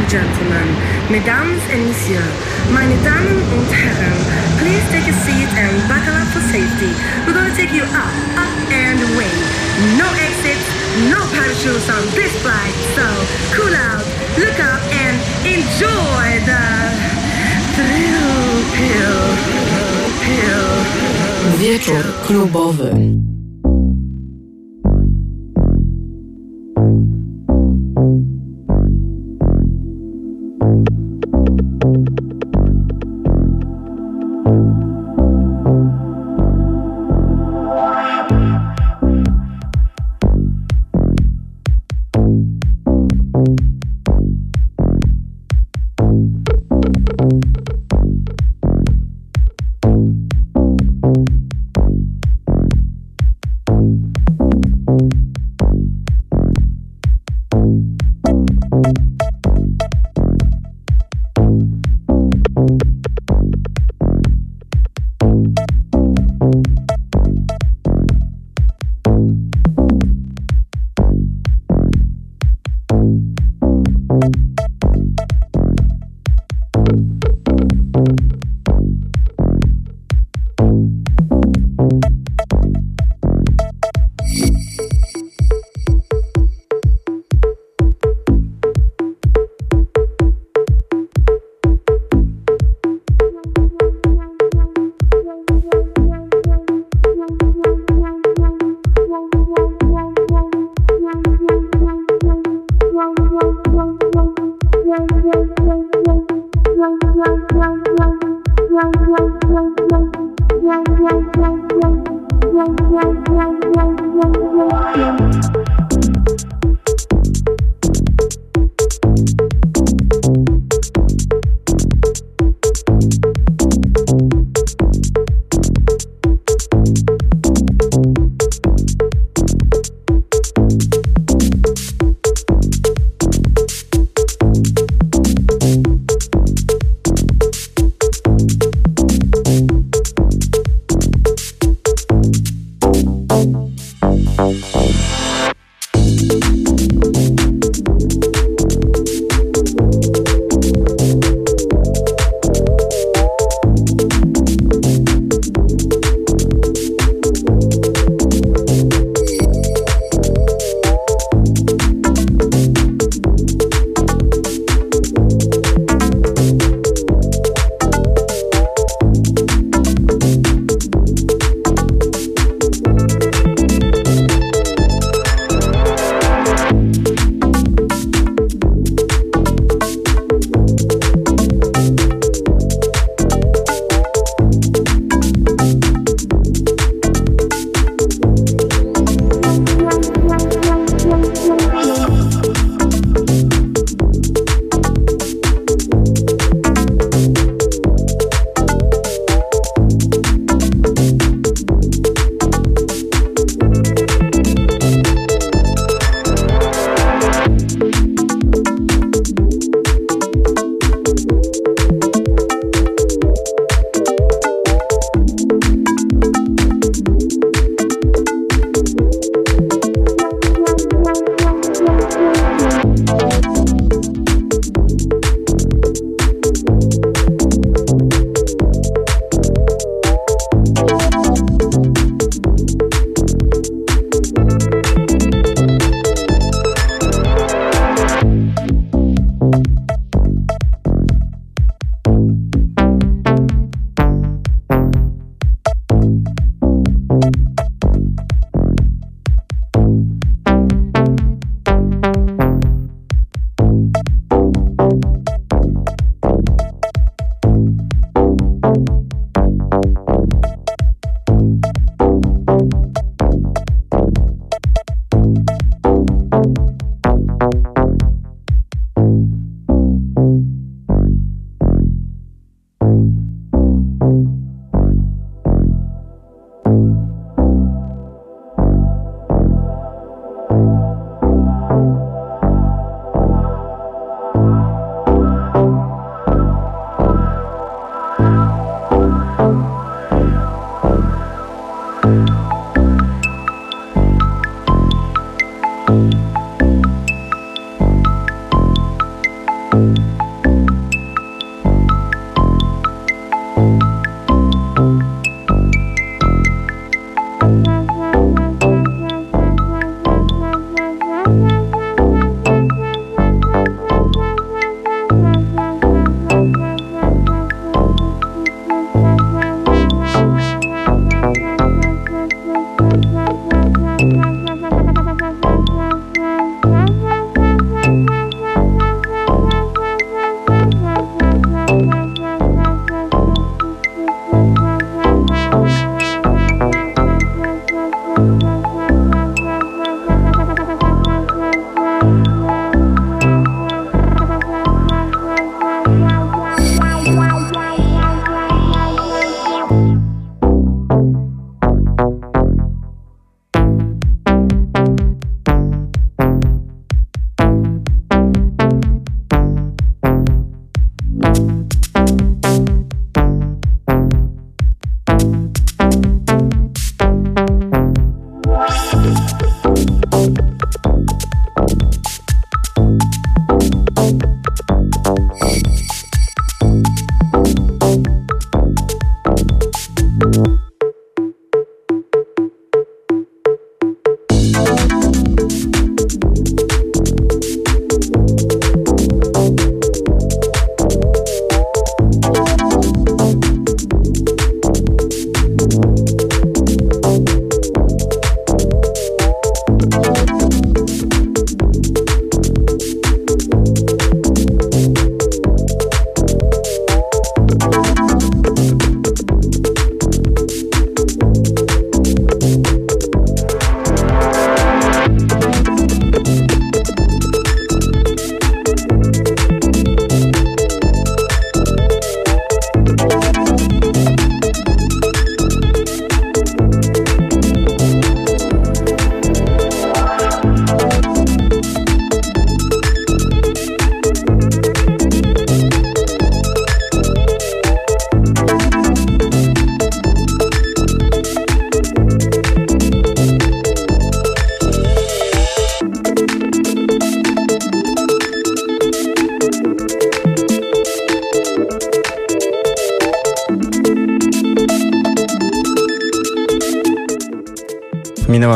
and gentlemen, mesdames et messieurs, meine Damen und Herren, please take a seat and buckle up for safety. We're gonna take you up, up and away. No exits, no parachutes on this flight, so cool out, look up and enjoy the thrill pill, pill. Wieczór klubowy.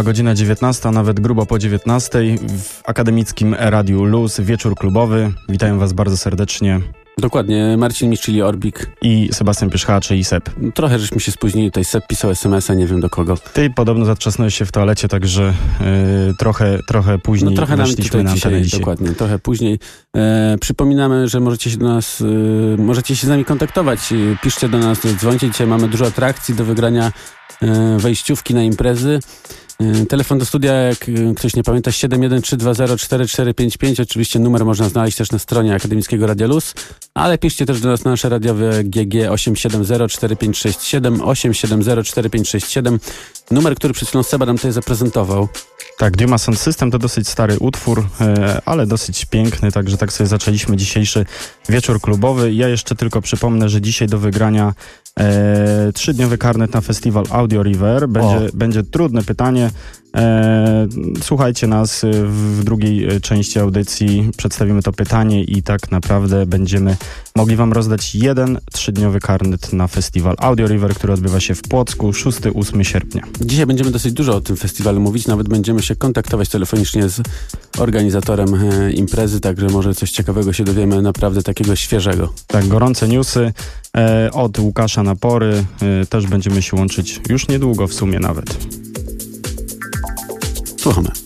Godzina 19, nawet grubo po 19 w akademickim Radiu Luz, wieczór klubowy. Witają Was bardzo serdecznie. Dokładnie, Marcin Miszczyli Orbik. I Sebastian Pierzcha, czyli Sep. Trochę żeśmy się spóźnili, tutaj Sep pisał SMS-a, nie wiem do kogo. Ty podobno zatrzasnąłeś się w toalecie, także yy, trochę, trochę później no, trochę weszliśmy na dzisiaj, dzisiaj. Dokładnie, trochę później. E, przypominamy, że możecie się do nas, e, możecie się z nami kontaktować. Piszcie do nas, dzwońcie. Dzisiaj mamy dużo atrakcji do wygrania e, wejściówki na imprezy. Y, telefon do studia, jak y, ktoś nie pamięta, 713204455. Oczywiście numer można znaleźć też na stronie Akademickiego Radia Luz, ale piszcie też do nas na nasze radiowe GG 8704567 8704567. Numer, który przed chwilą Seba nam tutaj zaprezentował. Tak, Duma Sound System to dosyć stary utwór, e, ale dosyć piękny, także tak sobie zaczęliśmy dzisiejszy wieczór klubowy. Ja jeszcze tylko przypomnę, że dzisiaj do wygrania e, trzydniowy karnet na festiwal Audio River. Będzie, będzie trudne pytanie, słuchajcie nas w drugiej e, części audycji. Przedstawimy to pytanie i tak naprawdę będziemy mogli Wam rozdać jeden trzydniowy karnet na festiwal Audio River, który odbywa się w Płocku 6-8 sierpnia. Dzisiaj będziemy dosyć dużo o tym festiwalu mówić, nawet będziemy się kontaktować telefonicznie z organizatorem e, imprezy, także może coś ciekawego się dowiemy, naprawdę takiego świeżego. Tak, gorące newsy e, od Łukasza Napory. E, też będziemy się łączyć już niedługo w sumie nawet. Słuchamy.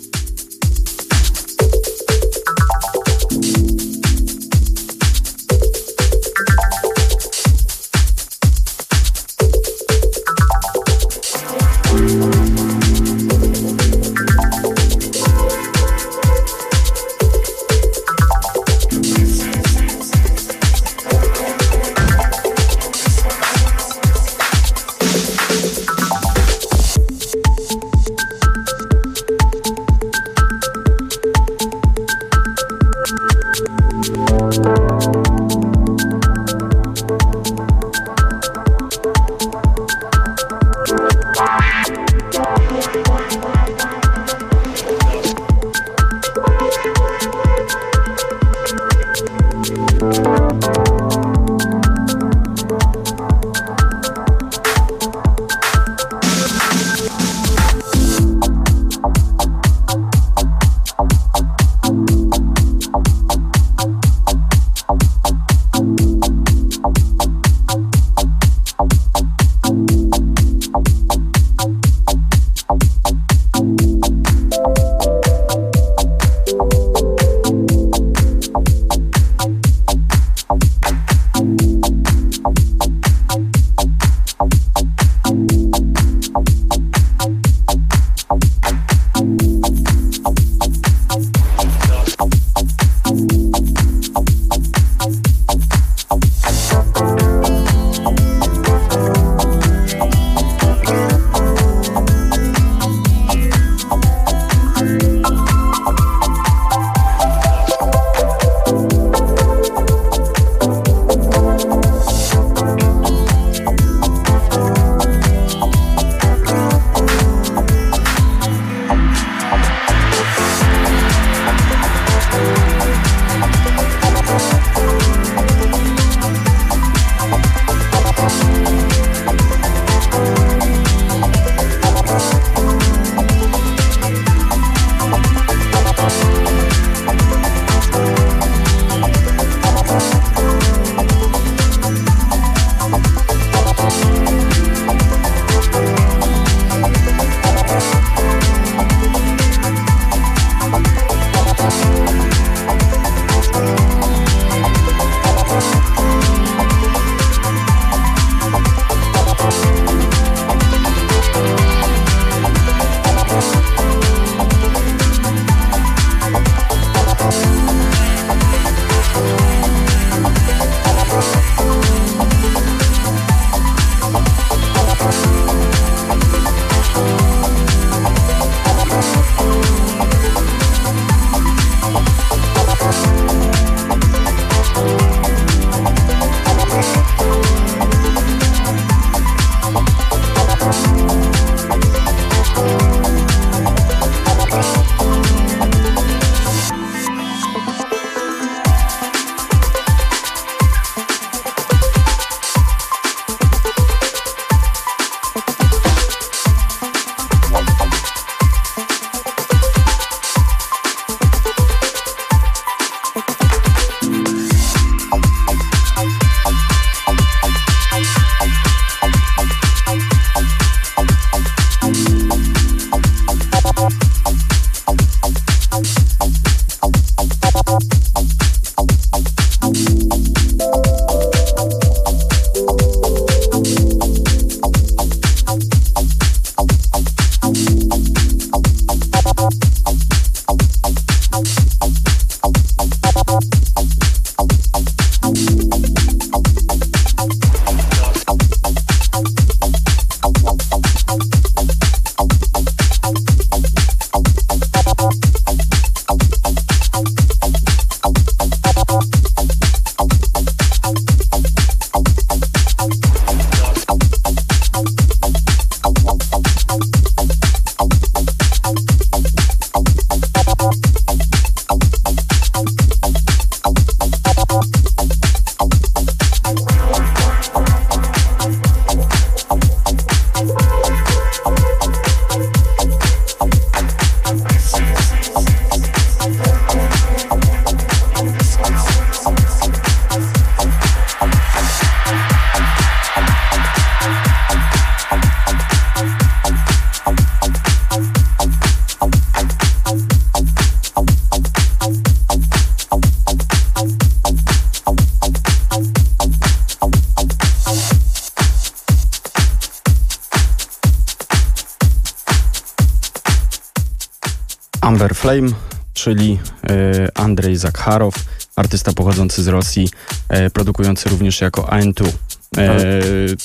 Flame, czyli e, Andrzej Zakharow, artysta pochodzący z Rosji, e, produkujący również jako AN2. E,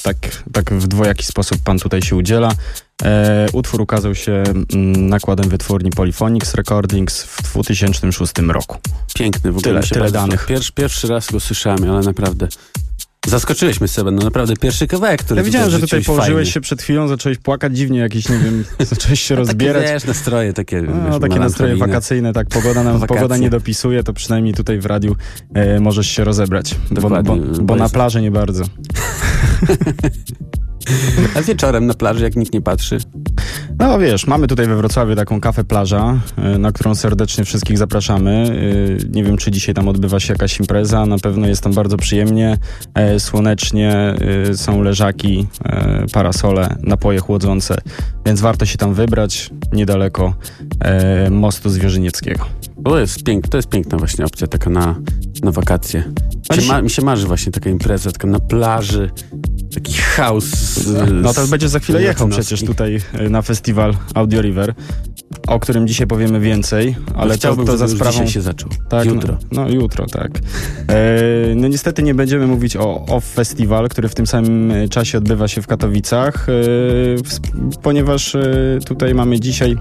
tak, tak w dwojaki sposób pan tutaj się udziela. Utwór ukazał się mm, nakładem wytwórni Polyphonics Recordings w 2006 roku. Piękny, w ogóle Tyle- tyle danych. Pierwszy, pierwszy raz go słyszałem, ale naprawdę zaskoczyłeś mnie sobie, no naprawdę pierwszy kawałek, który Ja widziałem, że tutaj położyłeś się przed chwilą, zacząłeś płakać dziwnie, jakiś, nie wiem, zacząłeś się Takie, rozbierać. wiesz, nastroje takie, No, wiesz, takie nastroje wakacyjne, tak, pogoda nam Wakacje. pogoda nie dopisuje, to przynajmniej tutaj w radiu e, możesz się rozebrać, bo, bo, Dokładnie, bo, bo na plaży nie bardzo. A wieczorem na plaży, jak nikt nie patrzy, No wiesz, mamy tutaj we Wrocławiu taką kafę plaża, e, na którą serdecznie wszystkich zapraszamy. E, Nie wiem, czy dzisiaj tam odbywa się jakaś impreza, na pewno jest tam bardzo przyjemnie, e, słonecznie, e, są leżaki, e, parasole, napoje chłodzące, więc warto się tam wybrać, niedaleko e, mostu Zwierzynieckiego. to jest, pięk, to jest piękna właśnie opcja taka na, na wakacje. Mi się- ma, mi się marzy właśnie taka impreza, taka na plaży, taki chaos. z- No to będzie za chwilę jechał przecież tutaj e, na festiwal Audio River, o którym dzisiaj powiemy więcej, ale to, Chciałbym, to za żeby już sprawą... dzisiaj się zaczął. Tak, Jutro. No, no jutro, tak. E, no niestety nie będziemy mówić o OFF Festival, który w tym samym e, czasie odbywa się w Katowicach, e, ws- ponieważ e, tutaj mamy dzisiaj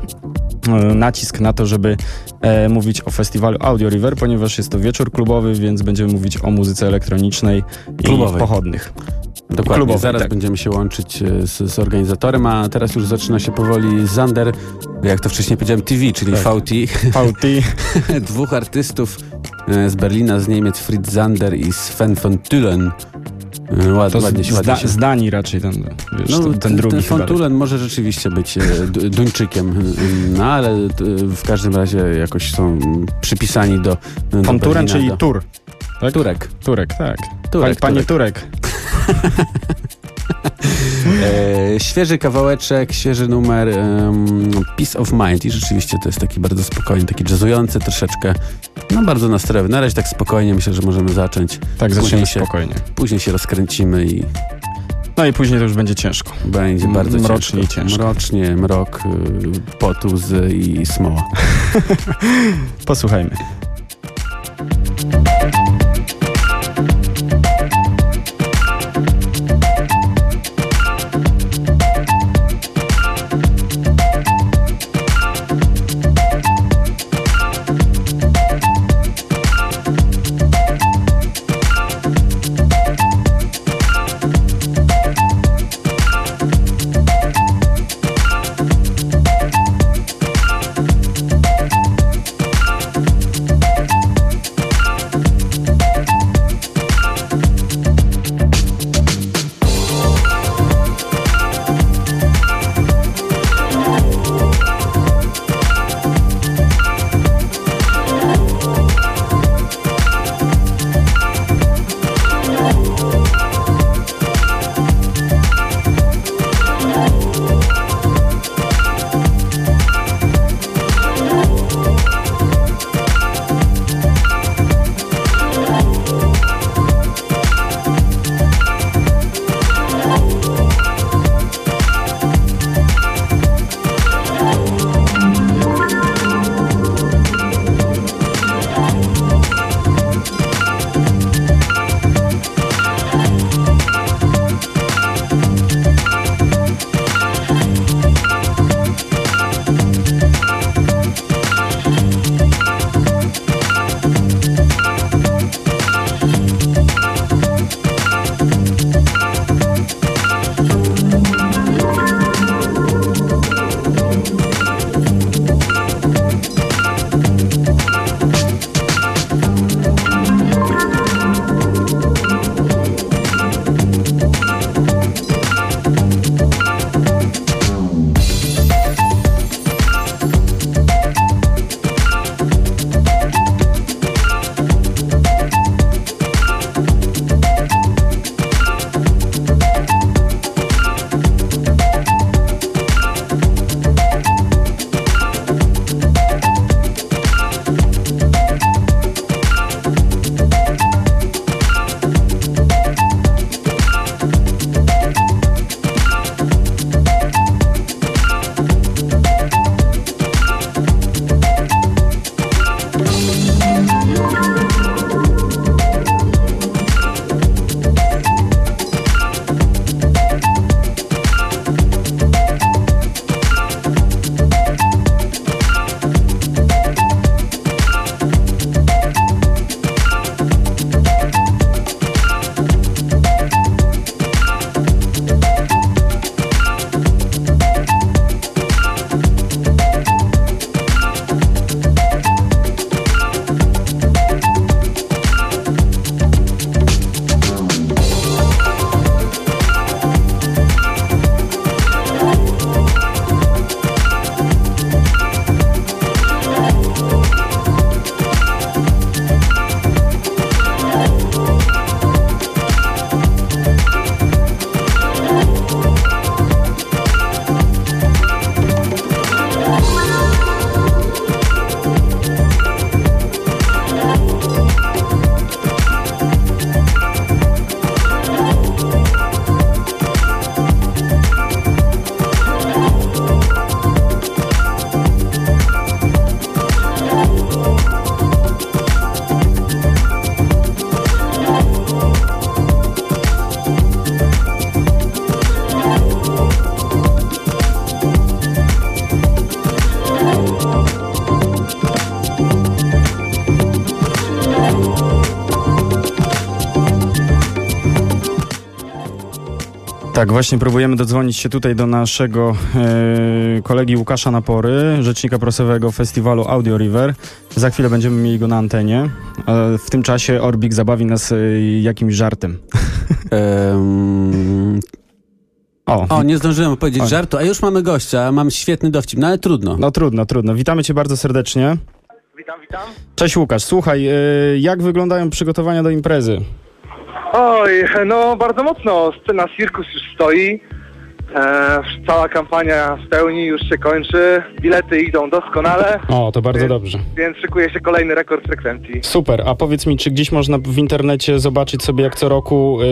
e, nacisk na to, żeby e, mówić o festiwalu Audio River, ponieważ jest to wieczór klubowy, więc będziemy mówić o muzyce elektronicznej i Klubowej. pochodnych. Dokładnie, klubowej, zaraz tak. będziemy się łączyć e, z, z organizatorem, a teraz już zaczyna się powoli Zander, jak to wcześniej powiedziałem, TV, czyli Tak. VT. VT, Dwóch artystów e, z Berlina, z Niemiec, Fritz Zander i Sven von Thülen. E, Ład, ładnie się, ładnie się z Danii raczej ten, wiesz, No, ten, ten drugi ten Thulen może rzeczywiście być Duńczykiem, no ale w każdym razie jakoś są przypisani do, do Berlina, czyli do... Tur. Tak? Turek. Turek, tak. Turek, Panie Turek. Turek. E, świeży kawałeczek, świeży numer em, Peace of Mind i rzeczywiście to jest taki bardzo spokojny, taki jazzujący troszeczkę, no bardzo nastrojowy. Na razie tak spokojnie myślę, że możemy zacząć. Tak, zaczniemy się- spokojnie. Później się rozkręcimy i No i później to już będzie ciężko. będzie bardzo mrocznie ciężko. ciężko. Mrocznie, mrok, y, i smoła. Posłuchajmy. Tak, właśnie próbujemy dodzwonić się tutaj do naszego e, kolegi Łukasza Napory, rzecznika prasowego festiwalu Audio River. Za chwilę będziemy mieli go na antenie. E, w tym czasie Orbik zabawi nas e, jakimś żartem. Em, O, o, nie zdążyłem powiedzieć O. żartu, a już mamy gościa, mam świetny dowcip, no ale trudno. no trudno, trudno. Witamy cię bardzo serdecznie. Witam, witam. Cześć Łukasz, słuchaj, e, jak wyglądają przygotowania do imprezy? Oj, no bardzo mocno. Scena Cirkus już stoi. E, cała kampania w pełni już się kończy. Bilety idą doskonale, O, to bardzo Więc- dobrze. więc szykuje się kolejny rekord frekwencji. Super, a powiedz mi, czy gdzieś można w internecie zobaczyć sobie jak co roku y,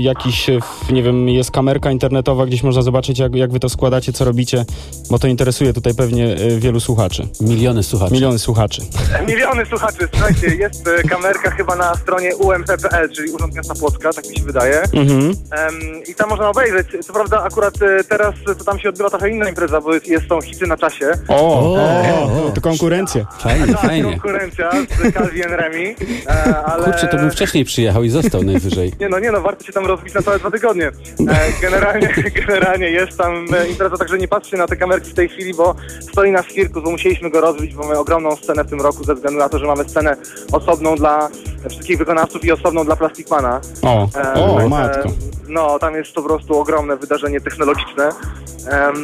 jakiś, y, nie wiem, jest kamerka internetowa, gdzieś można zobaczyć jak, jak wy to składacie, co robicie, bo to interesuje tutaj pewnie y, wielu słuchaczy. Miliony słuchaczy. Miliony słuchaczy. Miliony słuchaczy, słuchajcie, jest e, kamerka chyba na stronie ump.pl, czyli Urząd Miasta Płocka, tak mi się wydaje. Mhm. I tam można obejrzeć. Co prawda akurat teraz to tam się odbywa trochę inna impreza, bo jest, są hity na czasie. O, O, o, o. to konkurencja. Fajnie, Tak, fajnie. konkurencja z Calvin Remy. E, ale... Kurczę, to bym wcześniej przyjechał i został najwyżej. Nie no, nie no, warto się tam rozbić na całe dwa tygodnie. E, generalnie, generalnie jest tam e, impreza, także nie patrzcie na te kamerki w tej chwili, bo stoi nasz cirkus, bo musieliśmy go rozbić, bo mamy ogromną scenę w tym roku ze względu na to, że mamy scenę osobną dla wszystkich wykonawców i osobną dla Plasticmana. O, E, o, matko. No, tam jest po prostu ogromne wydarzenie technologiczne. Em,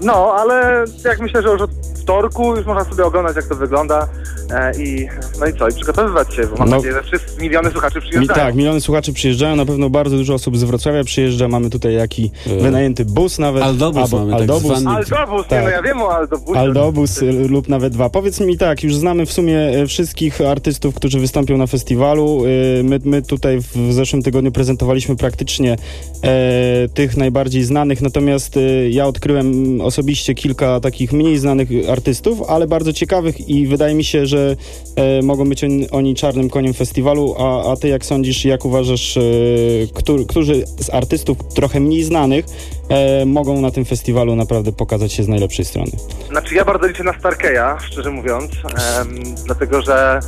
no, ale jak myślę, że już od wtorku już można sobie oglądać, jak to wygląda e, i no i co, i przygotowywać się, bo mam No. nadzieję, że wszyscy miliony słuchaczy Mi, przyjeżdżają. tak, miliony słuchaczy przyjeżdżają, na pewno bardzo dużo osób z Wrocławia przyjeżdża, mamy tutaj jaki E, wynajęty bus nawet. Aldobus mamy, tak Aldobus. zwany. Aldobus, nie Tak. no ja wiem o Aldobusie. Aldobus y, lub nawet dwa. Powiedz mi tak, już znamy w sumie e, wszystkich artystów, którzy wystąpią na festiwalu. Y, My, my tutaj w zeszłym tygodniu prezentowaliśmy praktycznie e, tych najbardziej znanych, natomiast e, ja odkryłem osobiście kilka takich mniej znanych artystów, ale bardzo ciekawych i wydaje mi się, że e, mogą być oni, czarnym koniem festiwalu, a, a ty jak sądzisz, jak uważasz, e, którzy, którzy z artystów trochę mniej znanych e, mogą na tym festiwalu naprawdę pokazać się z najlepszej strony? Znaczy ja bardzo liczę na Starkeya, szczerze mówiąc, dlatego że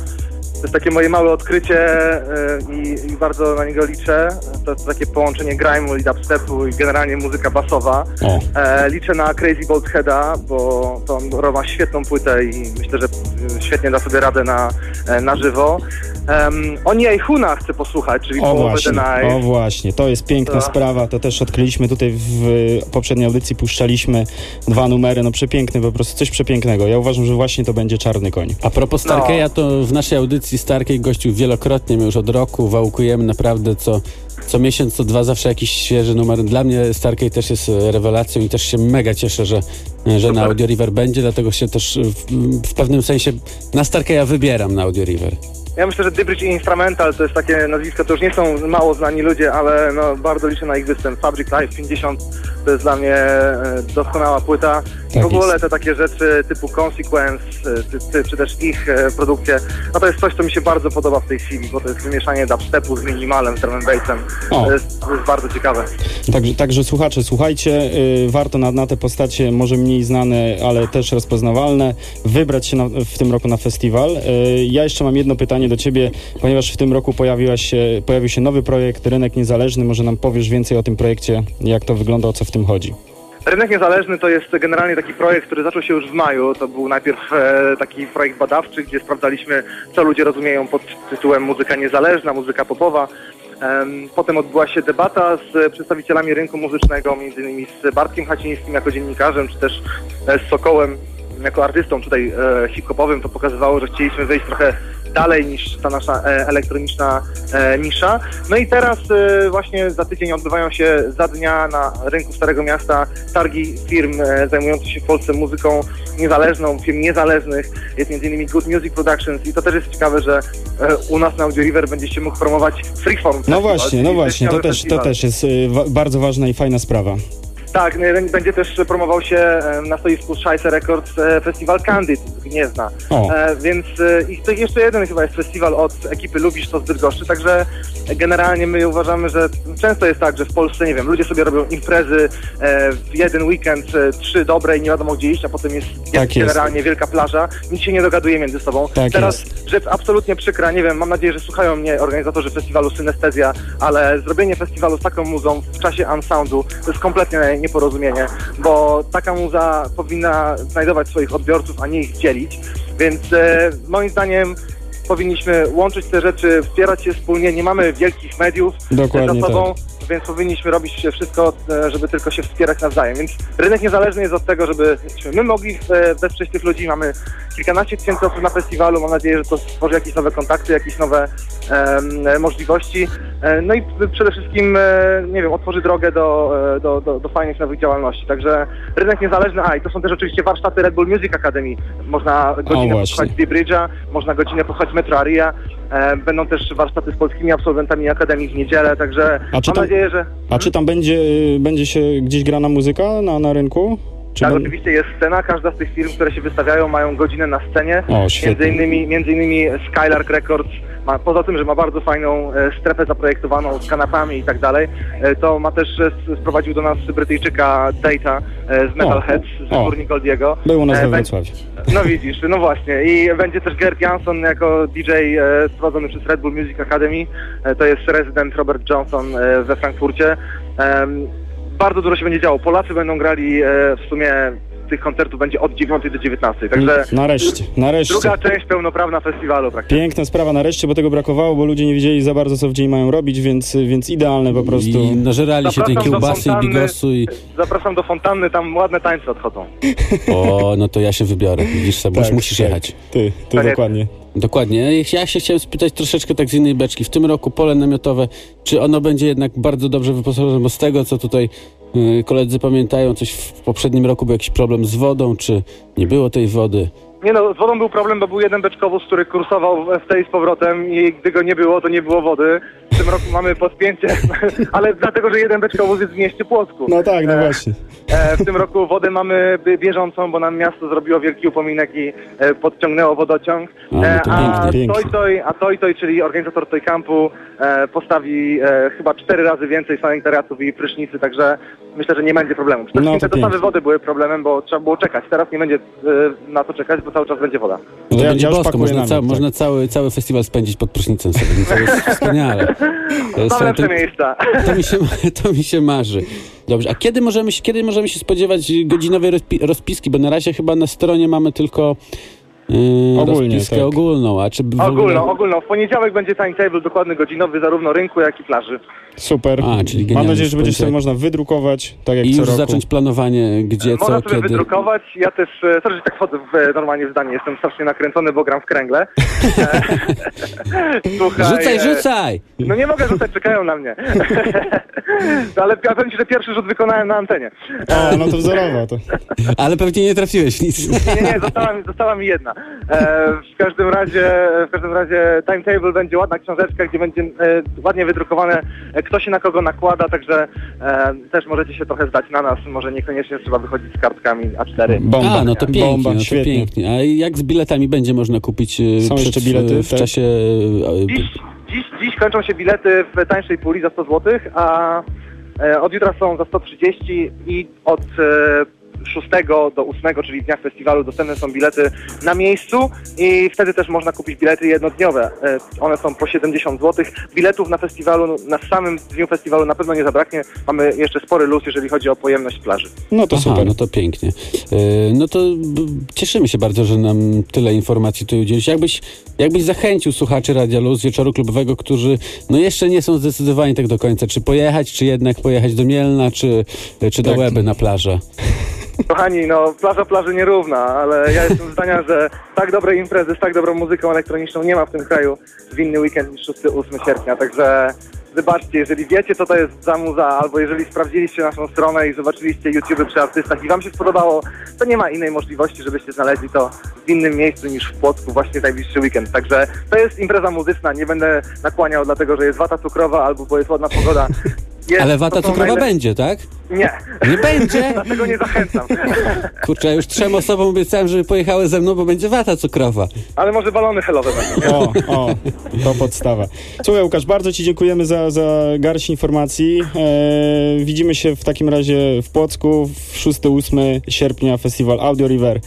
to jest takie moje małe odkrycie e, i, i bardzo na niego liczę. To jest takie połączenie grime'u i dubstepu i generalnie muzyka basowa. E, liczę na Crazy Bolt Heada, bo to on ma świetną płytę i myślę, że e, świetnie da sobie radę na, e, na żywo. Um, o niej Huna chcę posłuchać, czyli O właśnie, The o właśnie, to jest piękna To. sprawa, to też odkryliśmy tutaj w poprzedniej audycji, puszczaliśmy dwa numery, no przepiękne, po prostu coś przepięknego. Ja uważam, że właśnie to będzie czarny koń. A propos No. Starkeya, to w naszej audycji Starkey gościł wielokrotnie, my już od roku wałkujemy naprawdę co, co miesiąc, co dwa, zawsze jakiś świeży numer. Dla mnie Starkey też jest e, rewelacją i też się mega cieszę, że, że na. Audio River będzie, dlatego się też w, w pewnym sensie na Starkeya wybieram na Audio River. Ja myślę, że Dybridge i Instrumental to jest takie nazwiska, to już nie są mało znani ludzie, ale no, bardzo liczę na ich występ. Fabric Life 50 to jest dla mnie e, doskonała płyta. Tak w ogóle jest. te takie rzeczy typu Consequence, e, ty, ty, czy też ich e, produkcje, no to jest coś, co mi się bardzo podoba w tej chwili, bo to jest wymieszanie dubstepu z minimalem, z drum bassem. To jest, to jest bardzo ciekawe. Także, także słuchacze, słuchajcie, y, warto na, na te postacie, może mniej znane, ale też rozpoznawalne, wybrać się na, w tym roku na festiwal. Y, ja jeszcze mam jedno pytanie do ciebie, ponieważ w tym roku pojawiła się, pojawił się nowy projekt Rynek Niezależny, może nam powiesz więcej o tym projekcie, jak to wygląda, o co w tym chodzi. Rynek Niezależny to jest generalnie taki projekt, który zaczął się już w maju. To był najpierw e, taki projekt badawczy, gdzie sprawdzaliśmy, co ludzie rozumieją pod tytułem muzyka niezależna, muzyka popowa. Em, Potem odbyła się debata z przedstawicielami rynku muzycznego, innymi z Bartkiem Hacińskim jako dziennikarzem, czy też e, z Sokołem jako artystą tutaj e, hip-hopowym. To pokazywało, że chcieliśmy wejść trochę dalej niż ta nasza e, elektroniczna e, nisza. No i teraz e, właśnie za tydzień odbywają się za dnia na rynku Starego Miasta targi firm zajmujących się w Polsce muzyką niezależną, firm niezależnych. Jest m.in. Good Music Productions i to też jest ciekawe, że u nas na Audio River będzie się mógł promować Freeform No właśnie, no właśnie, to też, to też jest bardzo ważna i fajna sprawa. Tak, n- będzie też promował się e, na stoisku Scheisse Records e, festiwal Candid Gniezna. O. E, więc i to jeszcze jeden chyba jest festiwal od ekipy Lubisz to z Bydgoszczy, także generalnie my uważamy, że często jest tak, że w Polsce, nie wiem, ludzie sobie robią imprezy w jeden weekend, trzy dobre i nie wiadomo gdzie iść, a potem jest, jest Tak jest. generalnie wielka plaża, nic się nie dogaduje między sobą. Tak Teraz rzecz absolutnie przykra, nie wiem, mam nadzieję, że słuchają mnie organizatorzy festiwalu Synestezja, ale zrobienie festiwalu z taką muzą w czasie Unsoundu to jest kompletnie nieporozumienie, bo taka muza powinna znajdować swoich odbiorców, a nie ich dzielić, więc e, moim zdaniem powinniśmy łączyć te rzeczy, wspierać się wspólnie, nie mamy wielkich mediów Dokładnie za sobą, więc powinniśmy robić wszystko, e, żeby tylko się wspierać nawzajem. Więc rynek niezależny jest od tego, żebyśmy my mogli e, wesprzeć tych ludzi. Mamy kilkanaście tysięcy osób na festiwalu. Mam nadzieję, że to stworzy jakieś nowe kontakty, jakieś nowe e, możliwości. E, no i przede wszystkim, e, nie wiem, otworzy drogę do, do, do, do fajnych nowych działalności. Także rynek niezależny, a i to są też oczywiście warsztaty Red Bull Music Academy. Można godzinę posłuchać Steve Bridge'a, można godzinę posłuchać Metro Aria. E, będą też warsztaty z polskimi absolwentami Akademii w niedzielę, także A mam tam- nadzieję, że... A czy tam będzie, będzie się gdzieś grana muzyka na, na rynku? Czy Tak, ben- oczywiście jest scena, każda z tych firm, które się wystawiają, mają godzinę na scenie. O, świetnie. Między innymi, między innymi Skylark Records, ma, poza tym, że ma bardzo fajną e, strefę zaprojektowaną z kanapami i tak dalej, e, to ma też, e, sprowadził do nas Brytyjczyka Data z Metalheads, z. Górnik Goldiego. Był u nas we Wrocławiu. No widzisz, no właśnie. I będzie też Gert Jansson jako DJ sprowadzony przez Red Bull Music Academy. To jest rezydent Robert Johnson we Frankfurcie. Bardzo dużo się będzie działo. Polacy będą grali e, w sumie tych koncertów będzie od 9 do 19. Także Nareszcie, nareszcie. druga część pełnoprawna festiwalu praktycznie. Piękna sprawa, nareszcie, bo tego brakowało, bo ludzie nie wiedzieli za bardzo, co w dzień mają robić, więc, więc idealne po prostu. I nażerali się tej kiełbasy i bigosu i... Zapraszam do fontanny, tam ładne tańce odchodzą. O, no to ja się wybiorę. Widzisz, Sabuś, Tak, musisz tak. jechać. Ty, ty Tak. dokładnie. Dokładnie. Ja się chciałem spytać troszeczkę tak z innej beczki. W tym roku pole namiotowe, czy ono będzie jednak bardzo dobrze wyposażone? Bo z tego, co tutaj y, koledzy pamiętają, coś w poprzednim roku był jakiś problem z wodą, czy nie było tej wody? Nie no, z wodą był problem, bo był jeden beczkowóz, który kursował w- tej z powrotem i gdy go nie było, to nie było wody. W tym roku mamy podpięcie, ale dlatego, że jeden beczkowóz jest w mieście Płocku. No tak, no E, właśnie. E, w tym roku wodę mamy bieżącą, bo nam miasto zrobiło wielki upominek i e, podciągnęło wodociąg. A, no to a. Toy Toy, a Toy Toy, czyli organizator Toy Campu, e, postawi e, chyba cztery razy więcej sanitariatów i prysznicy, także myślę, że nie będzie problemu. Przede No wszystkim to te dostawy wody były problemem, bo trzeba było czekać. Teraz nie będzie e, na to czekać, bo cały czas będzie woda. No To ja- będzie ja bosko, można, ca- tak. można cały, cały festiwal spędzić pod prysznicem sobie. To jest wspaniale. To, jest, Są lepsze to, miejsca. to, mi się, to mi się marzy. Dobrze, a kiedy możemy, się- kiedy możemy się spodziewać godzinowej rozpi- rozpiski? Bo na razie chyba na stronie mamy tylko yy, Ogólnie, tak. ogólną. A czy w ogóle... Ogólną, ogólną. W poniedziałek będzie timetable dokładny godzinowy zarówno rynku, jak i plaży. Super. A, czyli Mam nadzieję, że będzie sobie skończyć. można wydrukować, tak jak I co już roku. zacząć planowanie, gdzie, Można co, sobie kiedy. wydrukować. Ja też, e, sorry, że tak wchodzę w, e, normalnie w zdanie, jestem strasznie nakręcony, bo gram w kręgle. Słuchaj, Rzucaj, e, rzucaj! No nie mogę rzucać, czekają na mnie. No, Ale ja powiem ci, że pierwszy rzut wykonałem na antenie. O, no to wzorowo. To. Ale pewnie nie trafiłeś nic. Nie, nie, została mi, została mi jedna. E, w każdym razie, w każdym razie timetable będzie ładna książeczka, gdzie będzie e, ładnie wydrukowane, e, kto się na kogo nakłada, także e, też możecie się trochę zdać na nas, może niekoniecznie trzeba wychodzić z kartkami A4. Bomba. A, no to pięknie, Bomba, no to świetnie. pięknie. A jak z biletami będzie można kupić Są przed, jeszcze bilety, w tak? czasie... Dziś, dziś, dziś kończą się bilety w tańszej puli za 100 zł, a od jutra są za 130 i od 6 do 8, czyli dnia festiwalu, dostępne są bilety na miejscu i wtedy też można kupić bilety jednodniowe. E, one są po 70 zł. Biletów na festiwalu, na samym dniu festiwalu na pewno nie zabraknie. Mamy jeszcze spory luz, jeżeli chodzi o pojemność plaży. No to Aha, super. no to pięknie. E, No to cieszymy się bardzo, że nam tyle informacji tu udzieliłeś. Jakbyś, jakbyś zachęcił słuchaczy Radia Luz wieczoru klubowego, którzy no jeszcze nie są zdecydowani tak do końca, czy pojechać, czy jednak pojechać do Mielna, czy, czy do Tak. Łeby na plażę. Kochani, no plaża plaży nierówna, ale ja jestem zdania, że tak dobrej imprezy z tak dobrą muzyką elektroniczną nie ma w tym kraju w inny weekend niż 6-8 sierpnia, także wybaczcie, jeżeli wiecie co to jest za muza, albo jeżeli sprawdziliście naszą stronę i zobaczyliście YouTube przy artystach i wam się spodobało, to nie ma innej możliwości, żebyście znaleźli to w innym miejscu niż w Płocku właśnie najbliższy weekend. Także to jest impreza muzyczna, nie będę nakłaniał dlatego, że jest wata cukrowa albo bo jest ładna pogoda. Jest, Ale wata cukrowa będzie, tak? Nie, Nie będzie? dlatego nie zachęcam. Kurczę, ja już trzem osobom obiecałem, żeby pojechały ze mną, bo będzie wata cukrowa. Ale może balony helowe będą. O, o, to podstawa. Słuchaj Łukasz, bardzo Ci dziękujemy za, za garść informacji. E, widzimy się w takim razie w Płocku w 6-8 sierpnia Festiwal Audio River.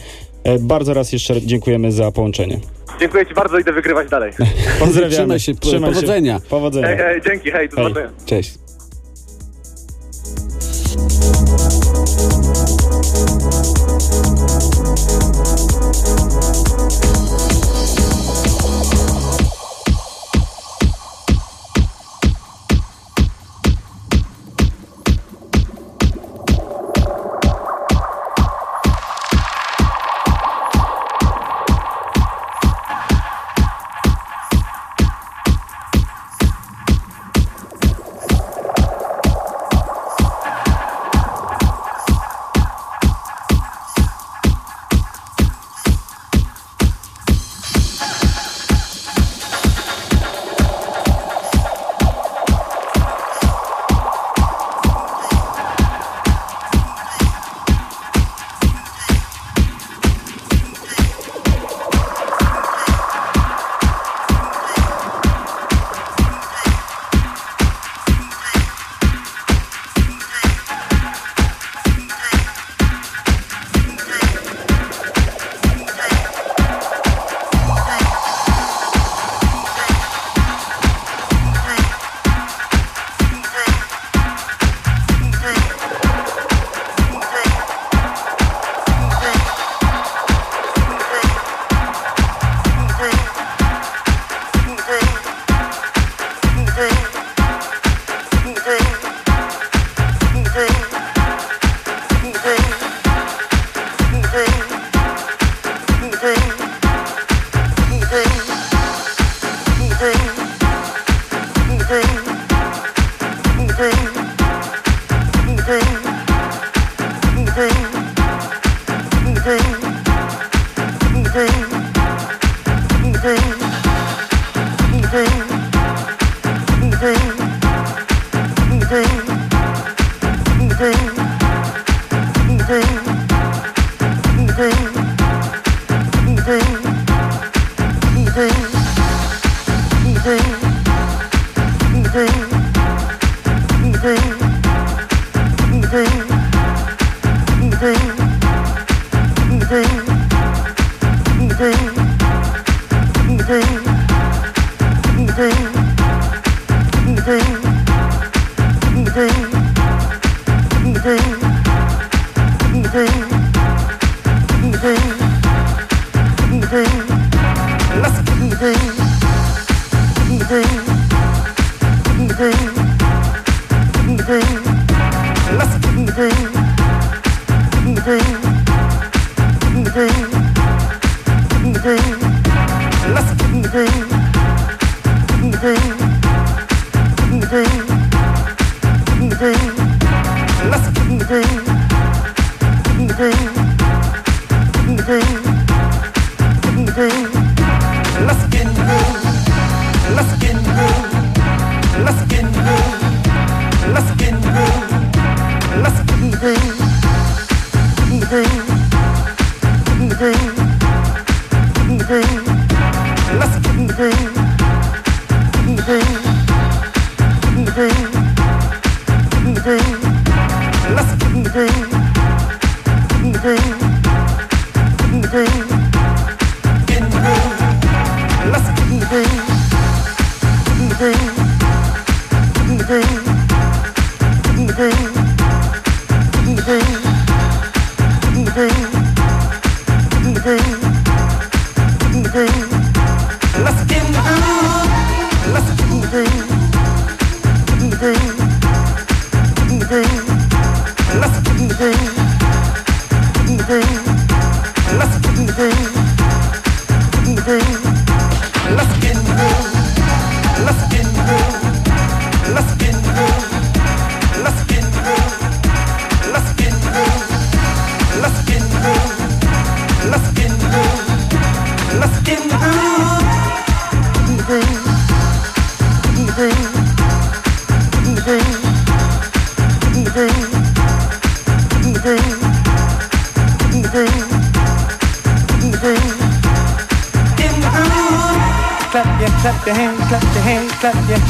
E, bardzo raz jeszcze dziękujemy za połączenie. Dziękuję Ci bardzo, idę wygrywać dalej. Pozdrawiamy. Trzymaj się, powodzenia. Powodzenia. Hej, hej, dzięki, hej, do Hej. zobaczenia. Cześć.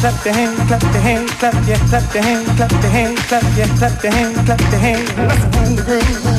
clap your hand, clap your hand, clap your, clap your hand, clap your hand, clap your, clap your hand, clap your hand. Let's the groove.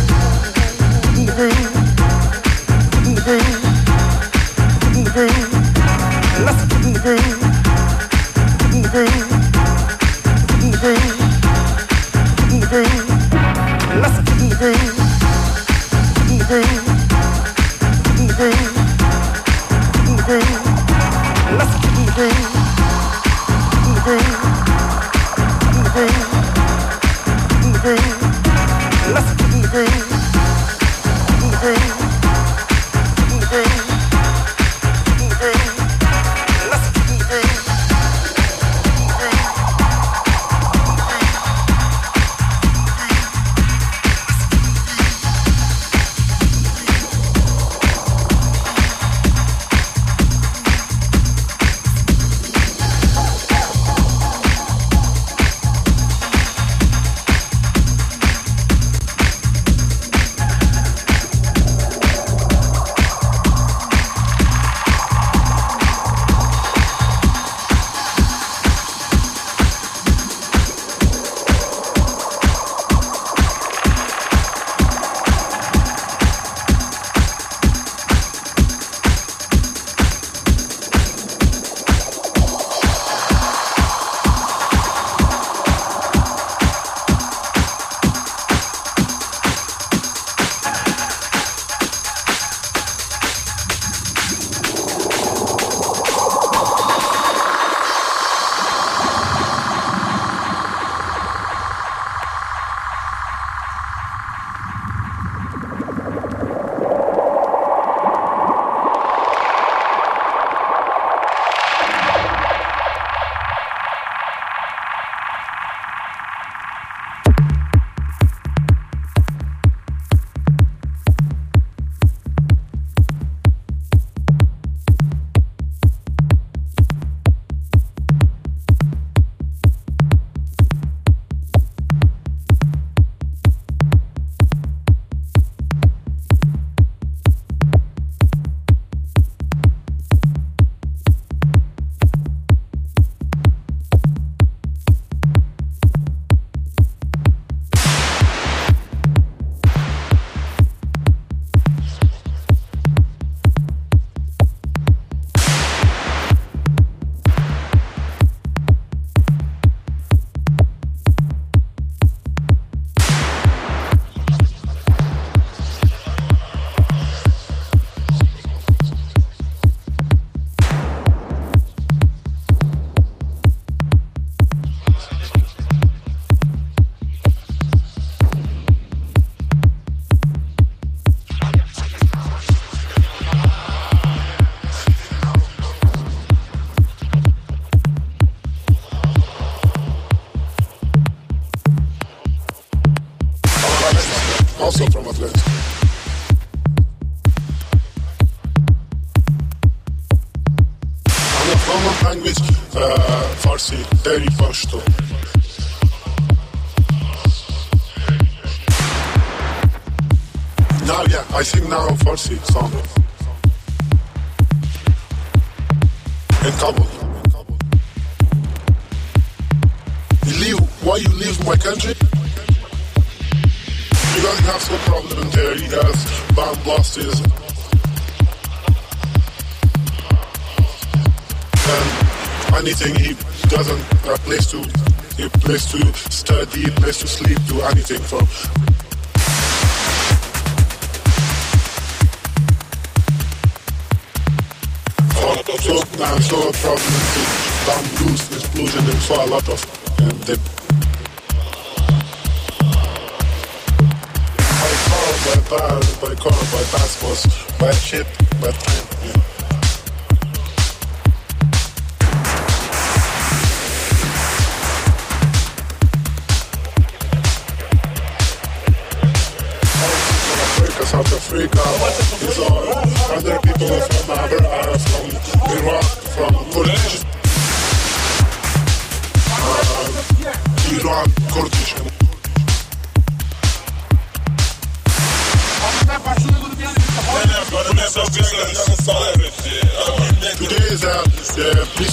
Today is the police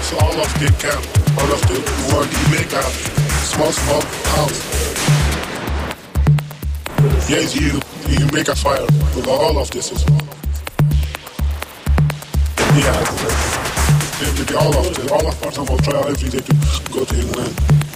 so all of the camp, all of the work you make a small, small house. Yes, you, you make a fire with all of this as well. Yeah. Take it all off, all of us of Australia, every day to go to England.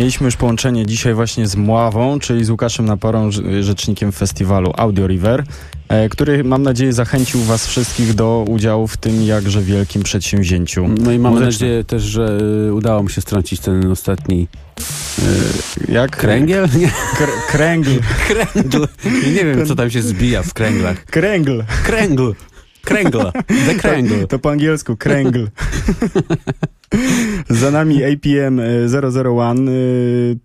Mieliśmy już połączenie dzisiaj właśnie z Mławą, czyli z Łukaszem Naporą, rz- rzecznikiem festiwalu Audio River, e, który mam nadzieję zachęcił was wszystkich do udziału w tym jakże wielkim przedsięwzięciu. No i mamy muzycznym. nadzieję też, że y, udało mu się strącić ten ostatni Jak? kręgiel? Nie, Kr- kręgl. kręgl. Nie wiem, co tam się zbija w kręglach. Kręgl. Kręgl. Kręgla. The kręgl. To po angielsku, kręgl. Za nami APM e, 001 e,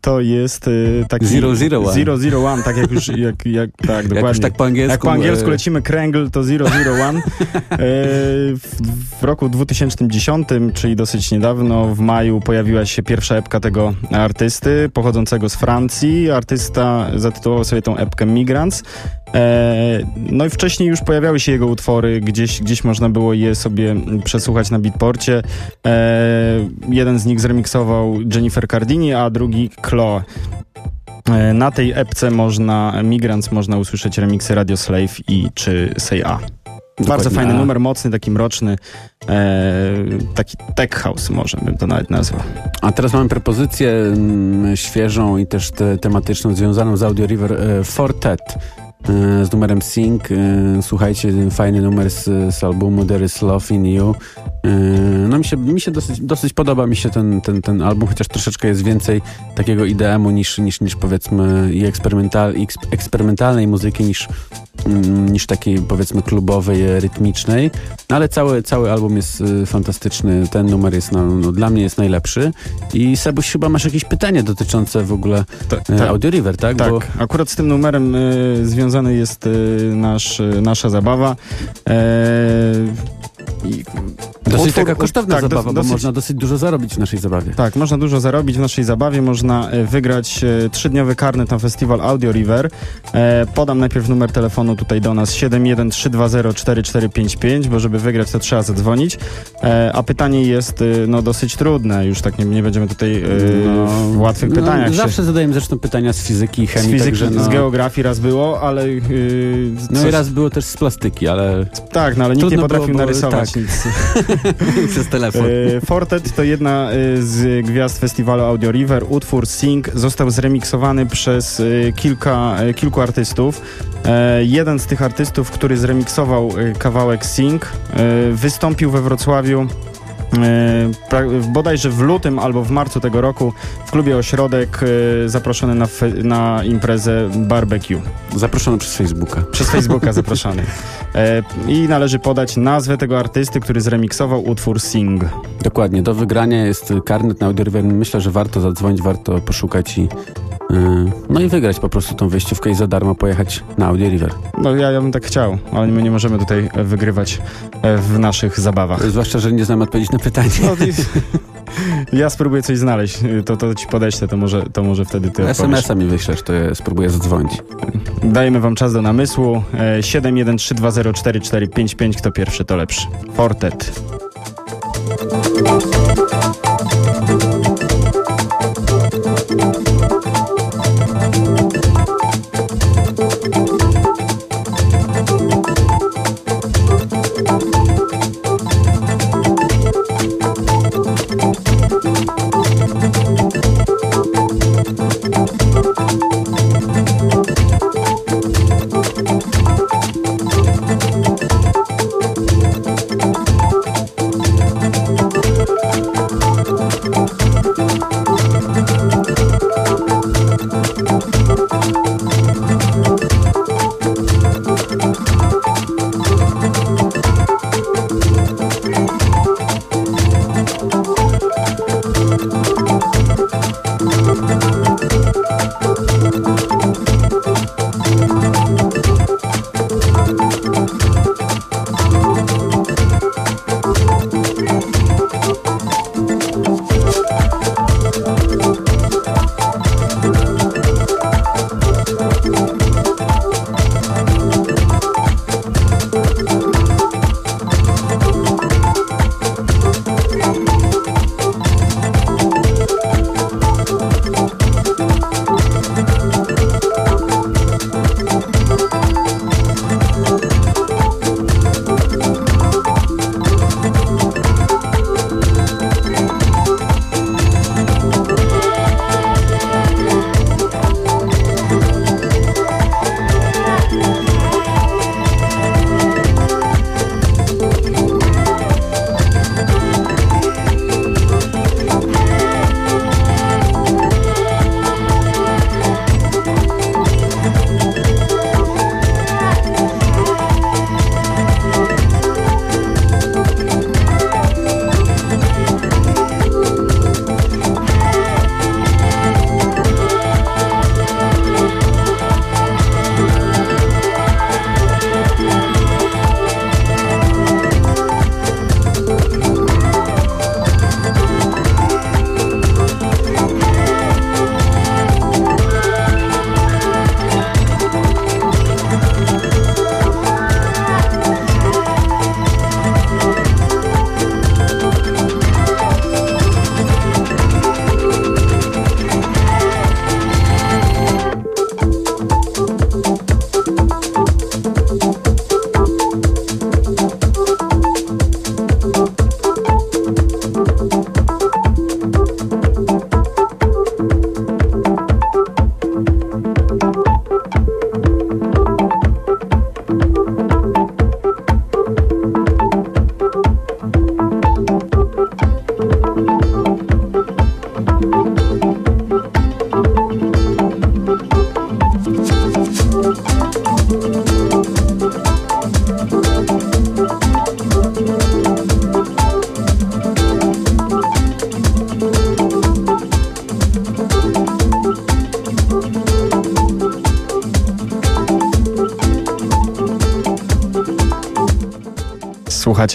to jest e, taki... 001. 001, tak jak już, jak, jak, tak, Jak dokładnie. już tak po angielsku... Jak po angielsku e, lecimy kręgl, to 001. E, w, w roku 2010, czyli dosyć niedawno, w maju pojawiła się pierwsza epka tego artysty, pochodzącego z Francji. Artysta zatytułował sobie tą epkę Migrants. E, no i wcześniej już pojawiały się jego utwory, gdzieś, gdzieś można było je sobie przesłuchać na beatporcie. E, jeden z nich zremiksował Jennifer Cardini, a drugi Chloe. E, Na tej epce można, Migrants można usłyszeć remiksy Radio Slave i czy Say A. Bardzo Dokładnie, fajny a- numer, mocny, taki mroczny, e, taki tech house może bym to nawet nazwał. A teraz mamy propozycję mm, świeżą i też te, tematyczną związaną z Audio River e, Fortet z numerem Sing. E, słuchajcie, fajny numer z, z albumu There is Love in You. E, no mi się, mi się dosyć, dosyć podoba mi się ten, ten, ten album, chociaż troszeczkę jest więcej takiego IDM-u niż, niż, niż powiedzmy i, eksperymental, eksperymentalnej muzyki niż, mm, niż takiej powiedzmy klubowej, e, rytmicznej. No ale cały, cały album jest y, fantastyczny. Ten numer jest no, no, dla mnie jest najlepszy. I Sebuś chyba masz jakieś pytanie dotyczące w ogóle Ta- e, ta- Audio River, tak? Tak, Bo akurat z tym numerem y, związany jest y, nasz, y, nasza zabawa. I dosyć utwór- taka kosztowna tak, zabawa, dos- bo dosyć- można dosyć dużo zarobić w naszej zabawie. Tak, można dużo zarobić w naszej zabawie, można e, wygrać e, trzydniowy karnet na festiwal Audio River. E, podam najpierw numer telefonu tutaj do nas 713204455, bo żeby wygrać to trzeba zadzwonić. E, a pytanie jest e, no dosyć trudne, już tak nie, nie będziemy tutaj e, w łatwych no, pytaniach się... Zawsze zadajemy zresztą pytania z fizyki i Z chemii, fizyki, także no, z geografii raz było, ale... Yy, no coś- i raz było też z plastyki, ale Tak, no ale nikt nie potrafił było, narysować nic. przez telefon. E, Fortet to jedna e, z gwiazd festiwalu Audio River. Utwór Sing został zremiksowany przez e, kilka, kilku artystów. Jeden z tych artystów, który zremiksował kawałek Sing, wystąpił we Wrocławiu bodajże w lutym albo w marcu tego roku w klubie Ośrodek e, zaproszony na, na imprezę barbecue. Zaproszono przez Facebooka. Przez Facebooka zapraszany. E, I należy podać nazwę tego artysty, który zremiksował utwór Sing. Dokładnie, do wygrania jest karnet na Audio River. Myślę, że warto zadzwonić, warto poszukać i no i wygrać po prostu tą wyjściówkę i za darmo pojechać na Audio River. No ja, ja bym tak chciał, ale my nie możemy tutaj e, wygrywać e, w naszych zabawach. Zwłaszcza, że nie znam odpowiedzi na pytanie. No, ja spróbuję coś znaleźć, e, to, to ci podeślę, to może, to może wtedy ty. SMS-a mi wyślesz, to ja spróbuję zadzwonić. Dajemy wam czas do namysłu. E, 713204455, kto pierwszy to lepszy. Fortet.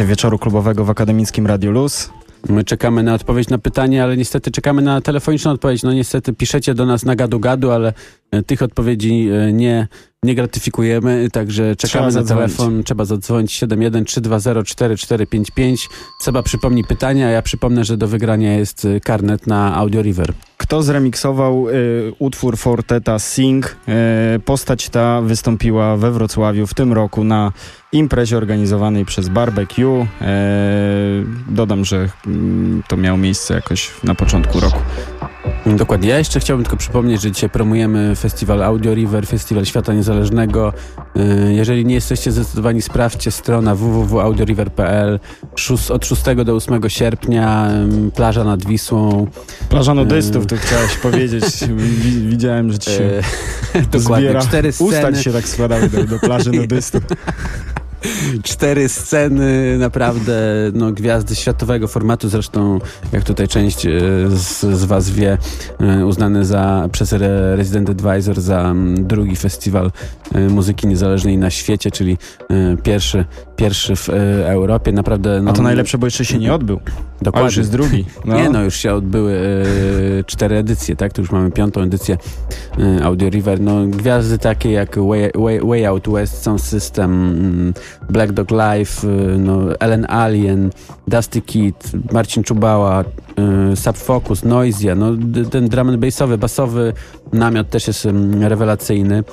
Słuchacie wieczoru klubowego w Akademickim Radiu Luz. My czekamy na odpowiedź na pytanie, ale niestety czekamy na telefoniczną odpowiedź. No niestety piszecie do nas na gadu-gadu, ale e, tych odpowiedzi e, nie, nie gratyfikujemy, także czekamy na zadzwonić. telefon. Trzeba zadzwonić 713204455. Seba przypomni pytania, a ja przypomnę, że do wygrania jest e, karnet na Audio River. Kto zremiksował y, utwór Forteta Sing? Y, postać ta wystąpiła we Wrocławiu w tym roku na imprezie organizowanej przez Barbecue. Y, dodam, że mm, to miało miejsce jakoś na początku roku. Dokładnie. Ja jeszcze chciałbym tylko przypomnieć, że dzisiaj promujemy festiwal Audio River, Festiwal Świata Niezależnego. Y, Jeżeli nie jesteście zdecydowani, sprawdźcie strona www.audioriver.pl od 6 do 8 sierpnia, ym, plaża nad Wisłą. Plaża nudystów, to chciałeś powiedzieć. Wi- widziałem, że ci się Dokładnie, zbiera. cztery sceny, się tak składały do, do plaży nudystów. Cztery sceny, naprawdę no, gwiazdy światowego formatu, zresztą jak tutaj część e, z, z was wie, e, uznany za, przez Re- Resident Advisor za drugi festiwal e, muzyki niezależnej na świecie, czyli pierwszy, pierwszy w Europie, naprawdę no, A to najlepsze, bo jeszcze się nie odbył. A dokładnie. już jest drugi. No. Nie no, już się odbyły e, cztery edycje, tak? To już mamy piątą edycję e, Audio River. No, gwiazdy takie jak Way, Way, Way Out West, Sound System, Black Dog Live, e, no, Ellen Alien, Dusty Kid, Marcin Czubała, e, Sub Focus, Noisia, no, ten drum and bassowy, basowy namiot też jest em, rewelacyjny.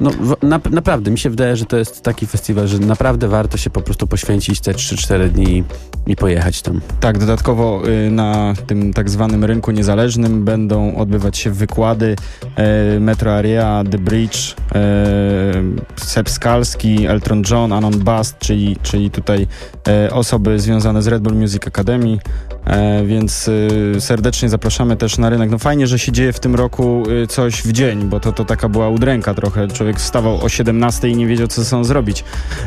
No, na, naprawdę, mi się wydaje, że to jest taki festiwal, że naprawdę warto się po prostu poświęcić te 3-4 dni i, pojechać tam. Tak, dodatkowo y, na tym tak zwanym rynku niezależnym będą odbywać się wykłady e, Metro Area, The Bridge, e, Seb Skalski, Elton John, Anon Bast, czyli, czyli tutaj osoby związane z Red Bull Music Academy, więc y, serdecznie zapraszamy też na rynek. No fajnie, że się dzieje w tym roku y, coś w dzień, bo to, to taka była udręka trochę. Człowiek wstawał o 17 i nie wiedział, co ze sobą zrobić.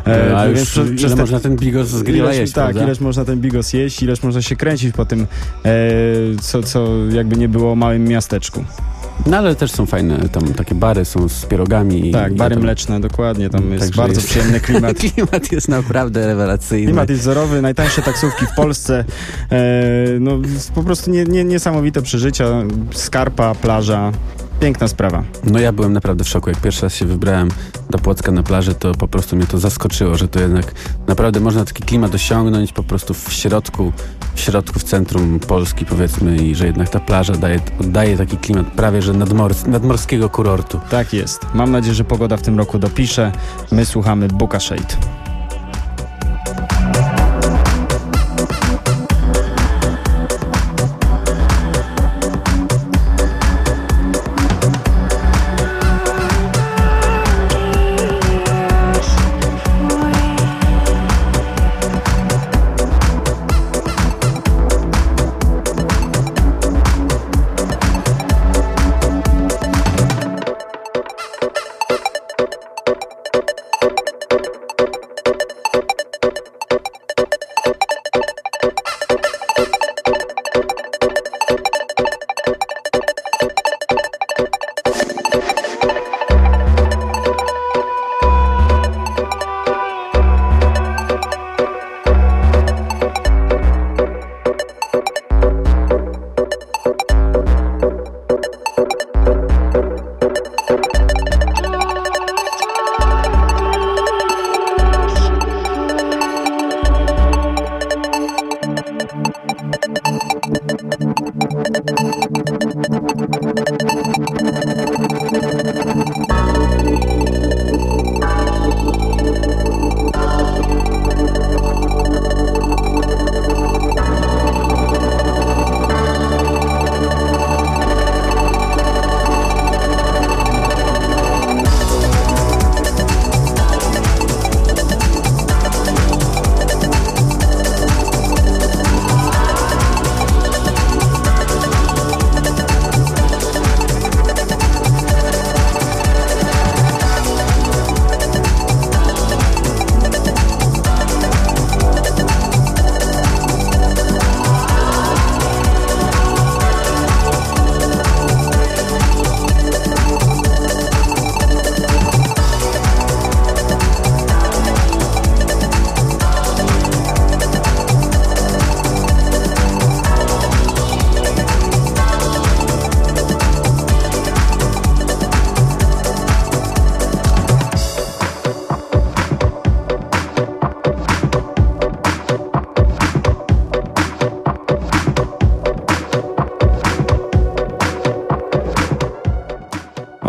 E, A więc już przez- ile te- można ten bigos z grilla ileż, jeść, Tak, prawda? ileż można ten bigos jeść, ileż można się kręcić po tym, e, co, co jakby nie było małym miasteczku. No ale też są fajne, tam takie bary są z pierogami. i- Tak, bary tam- mleczne, dokładnie, tam jest Także bardzo jest- przyjemny klimat. Klimat jest naprawdę rewelacyjny. Klimat jest wzorowy, najtańsze taksówki w Polsce, e, no po prostu nie, nie, niesamowite przeżycia, skarpa, plaża, piękna sprawa. No ja byłem naprawdę w szoku. Jak pierwszy raz się wybrałem do Płocka na plaży, to po prostu mnie to zaskoczyło, że to jednak naprawdę można taki klimat osiągnąć po prostu w środku, w środku, w centrum Polski powiedzmy i że jednak ta plaża daje, oddaje taki klimat prawie, że nadmors, nadmorskiego kurortu. Tak jest. Mam nadzieję, że pogoda w tym roku dopisze. My słuchamy Buka Shade.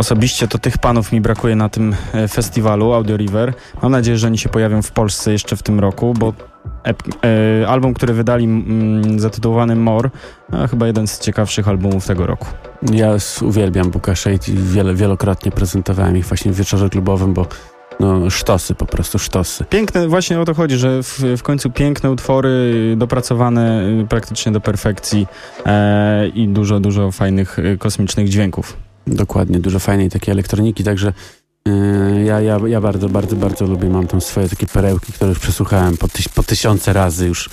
Osobiście to tych panów mi brakuje na tym e, festiwalu Audio River. Mam nadzieję, że oni się pojawią w Polsce jeszcze w tym roku, bo e, album, który wydali zatytułowany More, a chyba jeden z ciekawszych albumów tego roku. Ja uwielbiam Buka Shade i wiele, wielokrotnie prezentowałem ich właśnie w wieczorze klubowym, bo no sztosy, po prostu sztosy. Piękne, właśnie o to chodzi, że w, w końcu piękne utwory, dopracowane y, praktycznie do perfekcji e, i dużo, dużo fajnych y, kosmicznych dźwięków. Dokładnie, dużo fajnej takiej elektroniki, także yy, ja, ja, ja bardzo, bardzo, bardzo lubię. Mam tam swoje takie perełki, które już przesłuchałem po, tyś, po tysiące razy już.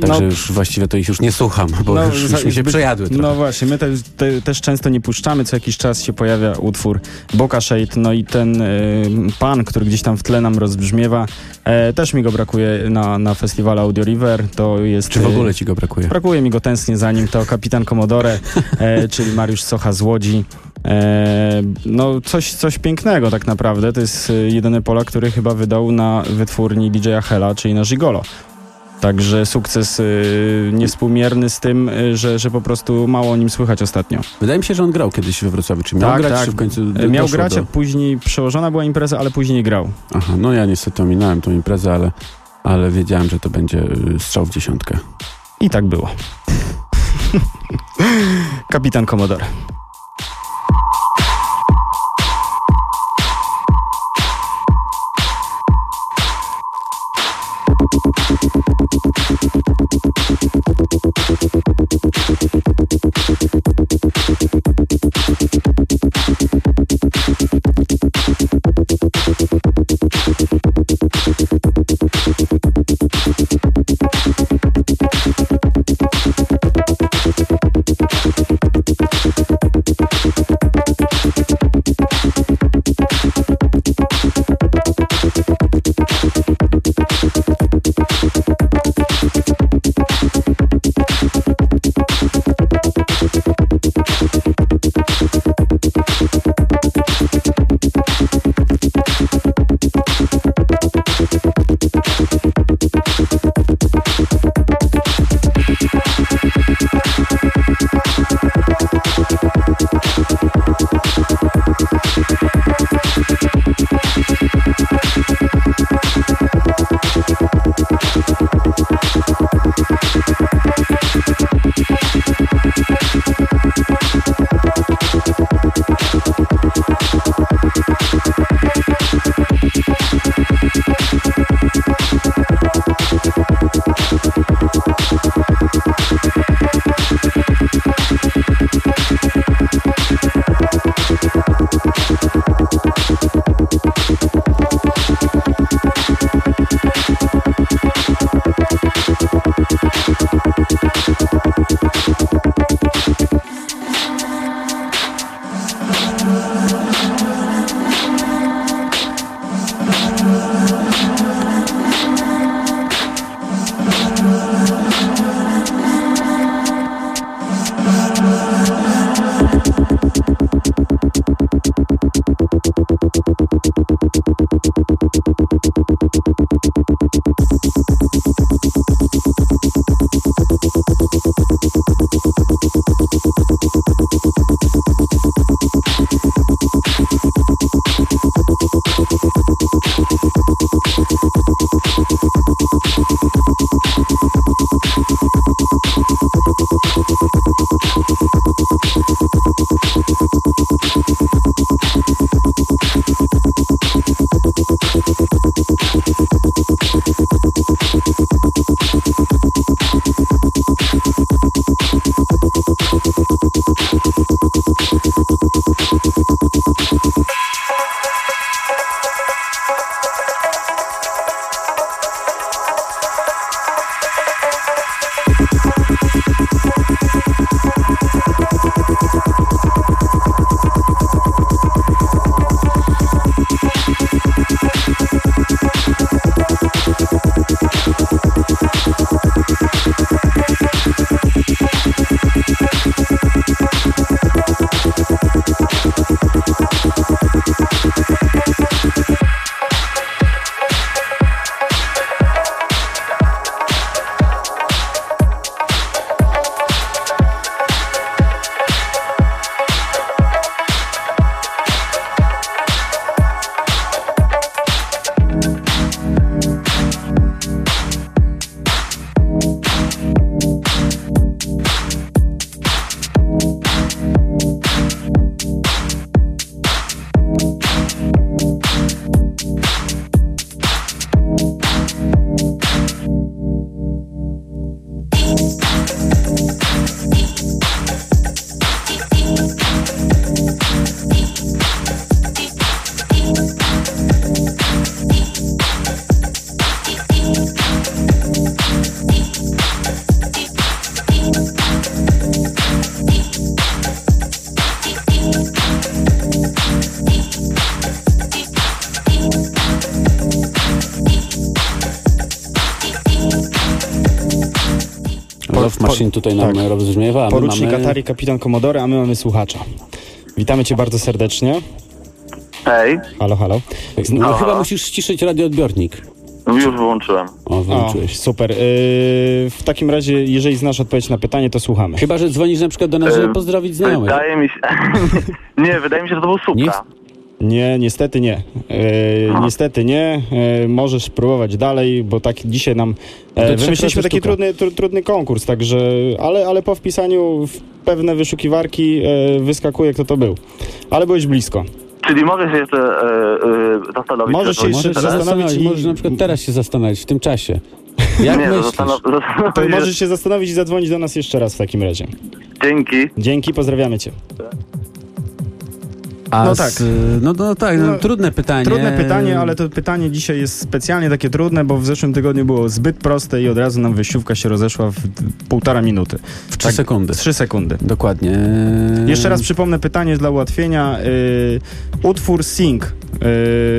Także No. już właściwie to ich już nie słucham, bo No, już, już mi się przejadły trochę. No właśnie, my też, te, też często nie puszczamy, co jakiś czas się pojawia utwór Boca Shade, no i ten y, pan, który gdzieś tam w tle nam rozbrzmiewa, e, też mi go brakuje na, na festiwalu Audio River, to jest... Czy w y, ogóle ci go brakuje? Brakuje mi go tęsknię za nim, to kapitan Commodore, e, czyli Mariusz Socha z Łodzi. E, no coś, coś pięknego tak naprawdę, to jest e, jedyny Polak, który chyba wydał na wytwórni DJ-a Hela, czyli na Gigolo. Także sukces y, niewspółmierny z tym, y, że, że po prostu mało o nim słychać ostatnio. Wydaje mi się, że on grał kiedyś we Wrocławiu. Czy miał Tak, grać, tak. czy w końcu do, Miał grać, do... a później przełożona była impreza, ale później nie grał. Aha, no ja niestety ominąłem tą imprezę, ale, ale wiedziałem, że to będzie strzał w dziesiątkę. I tak było. kapitan Commodore. Machine tutaj nam tak. rozbrzmiewa, Porucznik mamy... Atari, kapitan Komodory, a my mamy słuchacza. Witamy cię bardzo serdecznie. Hej, Halo, halo. No Aha. chyba musisz ściszyć radioodbiornik. już wyłączyłem. O, O, wyłączyłeś. super. Yy, w takim razie, jeżeli znasz odpowiedź na pytanie, to słuchamy. Chyba, że dzwonisz na przykład do nas, żeby Em, pozdrowić znajomych. Wydaje mi się... nie, wydaje mi się, że to był Nie Supra. Nie, niestety nie. E, niestety nie. E, możesz próbować dalej, bo tak dzisiaj nam e, wymyśliliśmy taki trudny, tru, trudny konkurs, także, ale, ale po wpisaniu w pewne wyszukiwarki e, wyskakuje, kto to był. Ale byłeś blisko. Czyli mogę się jeszcze e, e, zastanowić. Możesz się jeszcze Możesz zastanowić zastanowić, i- możesz na przykład teraz się zastanowić, w tym czasie. Jak Nie, to myślisz? To możesz się zastanowić i zadzwonić do nas jeszcze raz w takim razie. Dzięki. Dzięki, pozdrawiamy cię. A No z- tak. No, no tak, no, No, trudne pytanie. Trudne pytanie, ale to pytanie dzisiaj jest specjalnie takie trudne, bo w zeszłym tygodniu było zbyt proste i od razu nam wyjściówka się rozeszła w półtora minuty. W trzy sekundy. Trzy sekundy. Dokładnie. Jeszcze raz przypomnę pytanie dla ułatwienia. Y, utwór Sing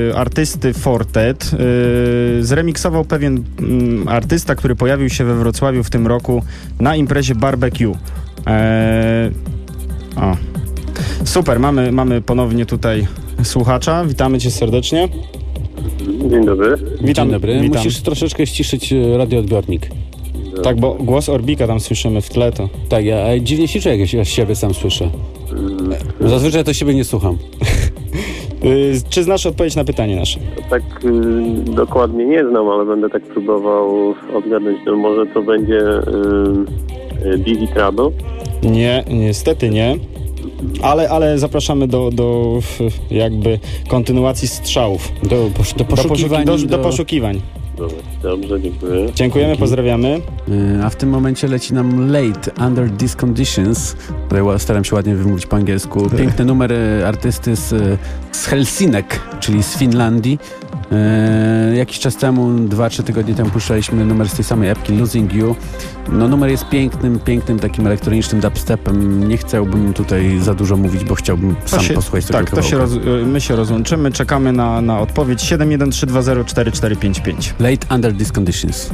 y, artysty Fortet y, zremiksował pewien mm, artysta, który pojawił się we Wrocławiu w tym roku na imprezie Barbecue. E, o. Super, mamy, mamy ponownie tutaj słuchacza. Witamy cię serdecznie. Dzień dobry. Witam, Dzień dobry. witam. Musisz troszeczkę ściszyć e, radioodbiornik. Tak, bo głos Orbika tam słyszymy w tle, to... Tak, ja a dziwnie się czuję, jak ja siebie sam słyszę. Mm, Zazwyczaj to siebie nie słucham. Y, czy znasz odpowiedź na pytanie nasze? Tak y, dokładnie nie znam, ale będę tak próbował odgadnąć. No może to będzie y, y, Divi Trado. Nie, niestety nie. Ale, ale zapraszamy do, do jakby kontynuacji strzałów. Do, posz- do Do, poszuki, poszukiwań. do, do poszukiwań. Dobrze, dziękuję. Dziękujemy, pozdrawiamy. Y, A w tym momencie leci nam Late, Under These Conditions. Staram się ładnie wymówić po angielsku. Piękny numer artysty z, z Helsinek, czyli z Finlandii. Y, Jakiś czas temu, dwa, trzy tygodnie temu puszczaliśmy numer z tej samej epki, Losing You. No numer jest pięknym, pięknym takim elektronicznym dubstepem. Nie chciałbym tutaj za dużo mówić, bo chciałbym To sam się, posłuchać tego tak, to się roz, my się rozłączymy. Czekamy na, na odpowiedź 713204455. Late Under These Conditions.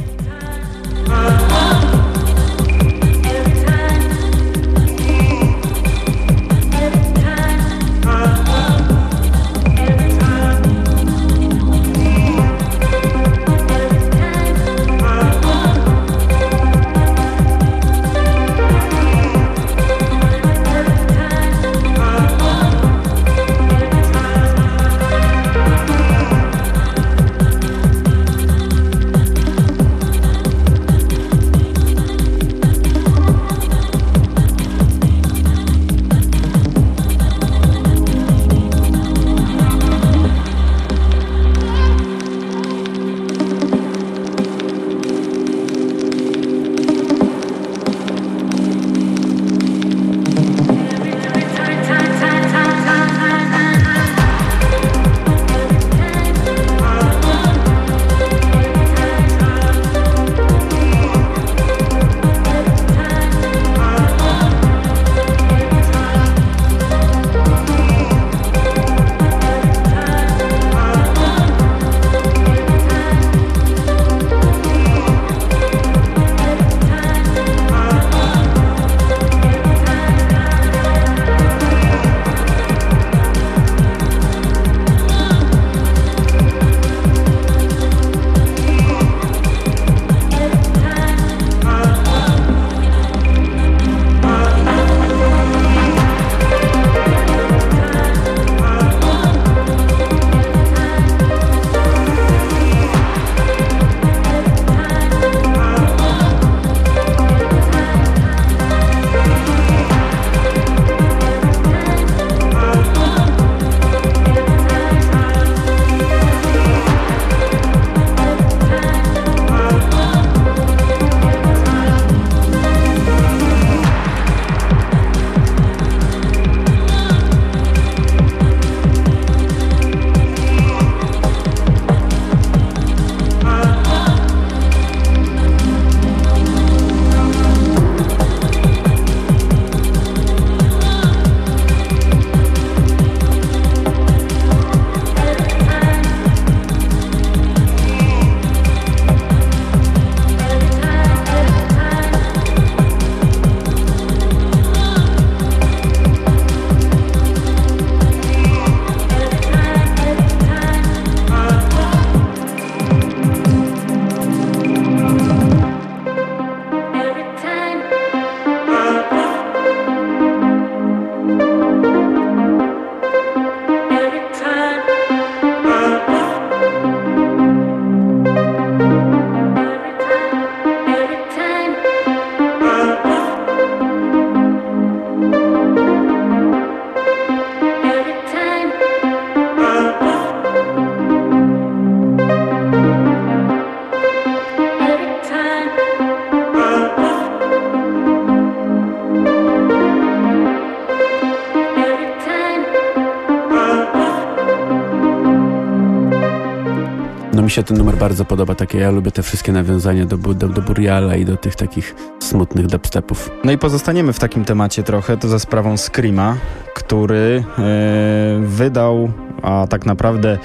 Mi się ten numer bardzo podoba, takie ja lubię te wszystkie nawiązania do, do, do Buriala i do tych takich smutnych dubstepów. No i pozostaniemy w takim temacie trochę, to za sprawą Screama, który e, wydał, a tak naprawdę e,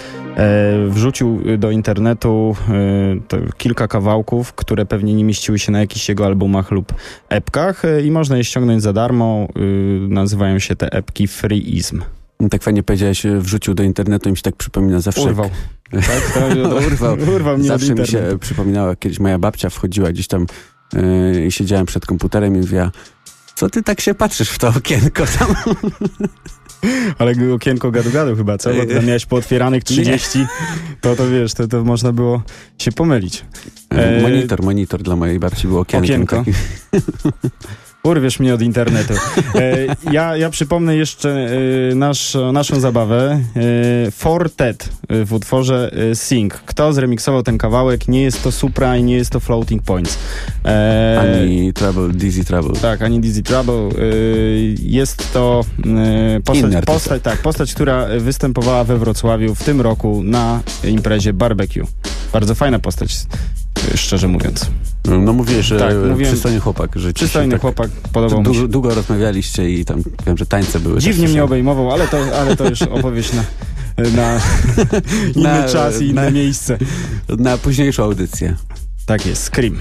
wrzucił do internetu e, kilka kawałków, które pewnie nie mieściły się na jakichś jego albumach lub epkach e, i można je ściągnąć za darmo. E, nazywają się te epki Freeism. I Tak fajnie powiedziałeś, e, wrzucił do internetu i mi się tak przypomina zawsze. Urwał. Tak, No, urwał. urwał mnie Zawsze mi się jak kiedyś moja babcia wchodziła gdzieś tam yy, i siedziałem przed komputerem i mówiła, co ty tak się patrzysz w to okienko tam? Ale okienko gadu-gadu chyba, co? Bo tam miałeś pootwieranych 30, to to wiesz, to, to można było się pomylić. E, Monitor, monitor dla mojej babci był okienkiem. Okienko. Urwiesz mnie od internetu. E, ja, ja przypomnę jeszcze e, nasz, naszą zabawę. E, Fortet e, w utworze e, Sing. Kto zremiksował ten kawałek? Nie jest to Supra i nie jest to Floating Points. E, Ani Trouble, Dizzy Trouble. Tak, ani Dizzy Trouble. Jest to postać, postać, tak, postać, która występowała we Wrocławiu w tym roku na imprezie barbecue. Bardzo fajna postać, szczerze mówiąc. No mówię, że Tak, mówiłem- przystojny chłopak. Że Przystojny tak, chłopak, podobał mi się. Długo, długo rozmawialiście i tam wiem, że tańce były. Dziwnie mnie obejmował, ale to, ale to już opowieść na, na inny Na- czas i inne na- miejsce. Na późniejszą audycję. Tak jest, Scream.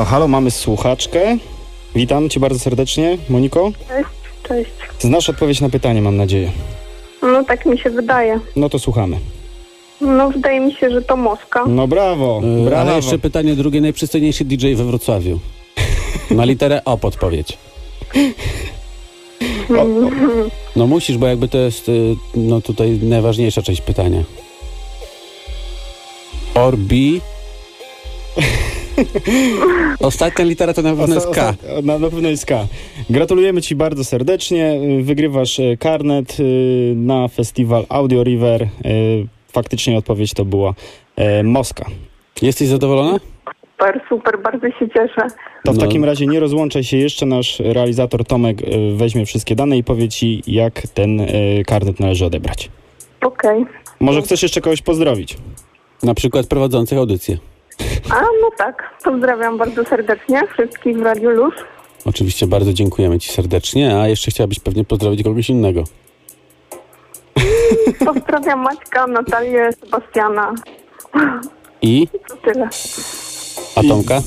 Halo, halo, mamy słuchaczkę. Witam cię bardzo serdecznie, Moniko. Cześć, cześć. Znasz odpowiedź na pytanie, mam nadzieję. No tak mi się wydaje. No to słuchamy. No wydaje mi się, że to Moska. No brawo, E, brawo. Ale jeszcze pytanie drugie. Najprzystojniejszy DJ we Wrocławiu. Na literę O podpowiedź. O, o, No musisz, bo jakby to jest y, no tutaj najważniejsza część pytania. Or B. Ostatnia litera to na pewno jest K. Na, na pewno jest K. Gratulujemy Ci bardzo serdecznie. Wygrywasz y, karnet y, na festiwal Audio River. Y, Faktycznie odpowiedź to była e, Moska. Jesteś zadowolona? Super, super, bardzo się cieszę. To w No. takim razie nie rozłączaj się jeszcze. Nasz realizator Tomek weźmie wszystkie dane i powie Ci, jak ten karnet należy odebrać. Okej. Może chcesz jeszcze kogoś pozdrowić? Na przykład prowadzących audycję. A no tak, pozdrawiam bardzo serdecznie wszystkich w Radiu Luz. Oczywiście bardzo dziękujemy Ci serdecznie, a jeszcze chciałabyś pewnie pozdrowić kogoś innego. Pozdrawiam Maćka, Natalię, Sebastiana. I? To tyle. A Tomka?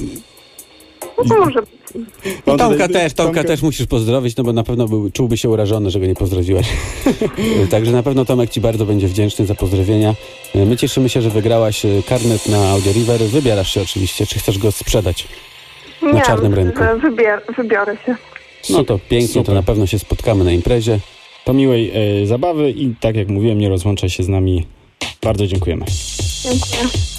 No to może I On Tomka tutaj- też, Tomka Tomka- też musisz pozdrowić, no bo na pewno był, czułby się urażony, że go nie pozdrowiłaś. Także na pewno Tomek Ci bardzo będzie wdzięczny za pozdrowienia. My cieszymy się, że wygrałaś e, karnet na Audio River. Wybierasz się oczywiście, czy chcesz go sprzedać. nie, czarnym rynku. Wybier, wybiorę się. No to pięknie, to Super. na pewno się spotkamy na imprezie. To miłej e, zabawy i tak jak mówiłem, nie rozłączaj się z nami. Bardzo dziękujemy. Dziękuję.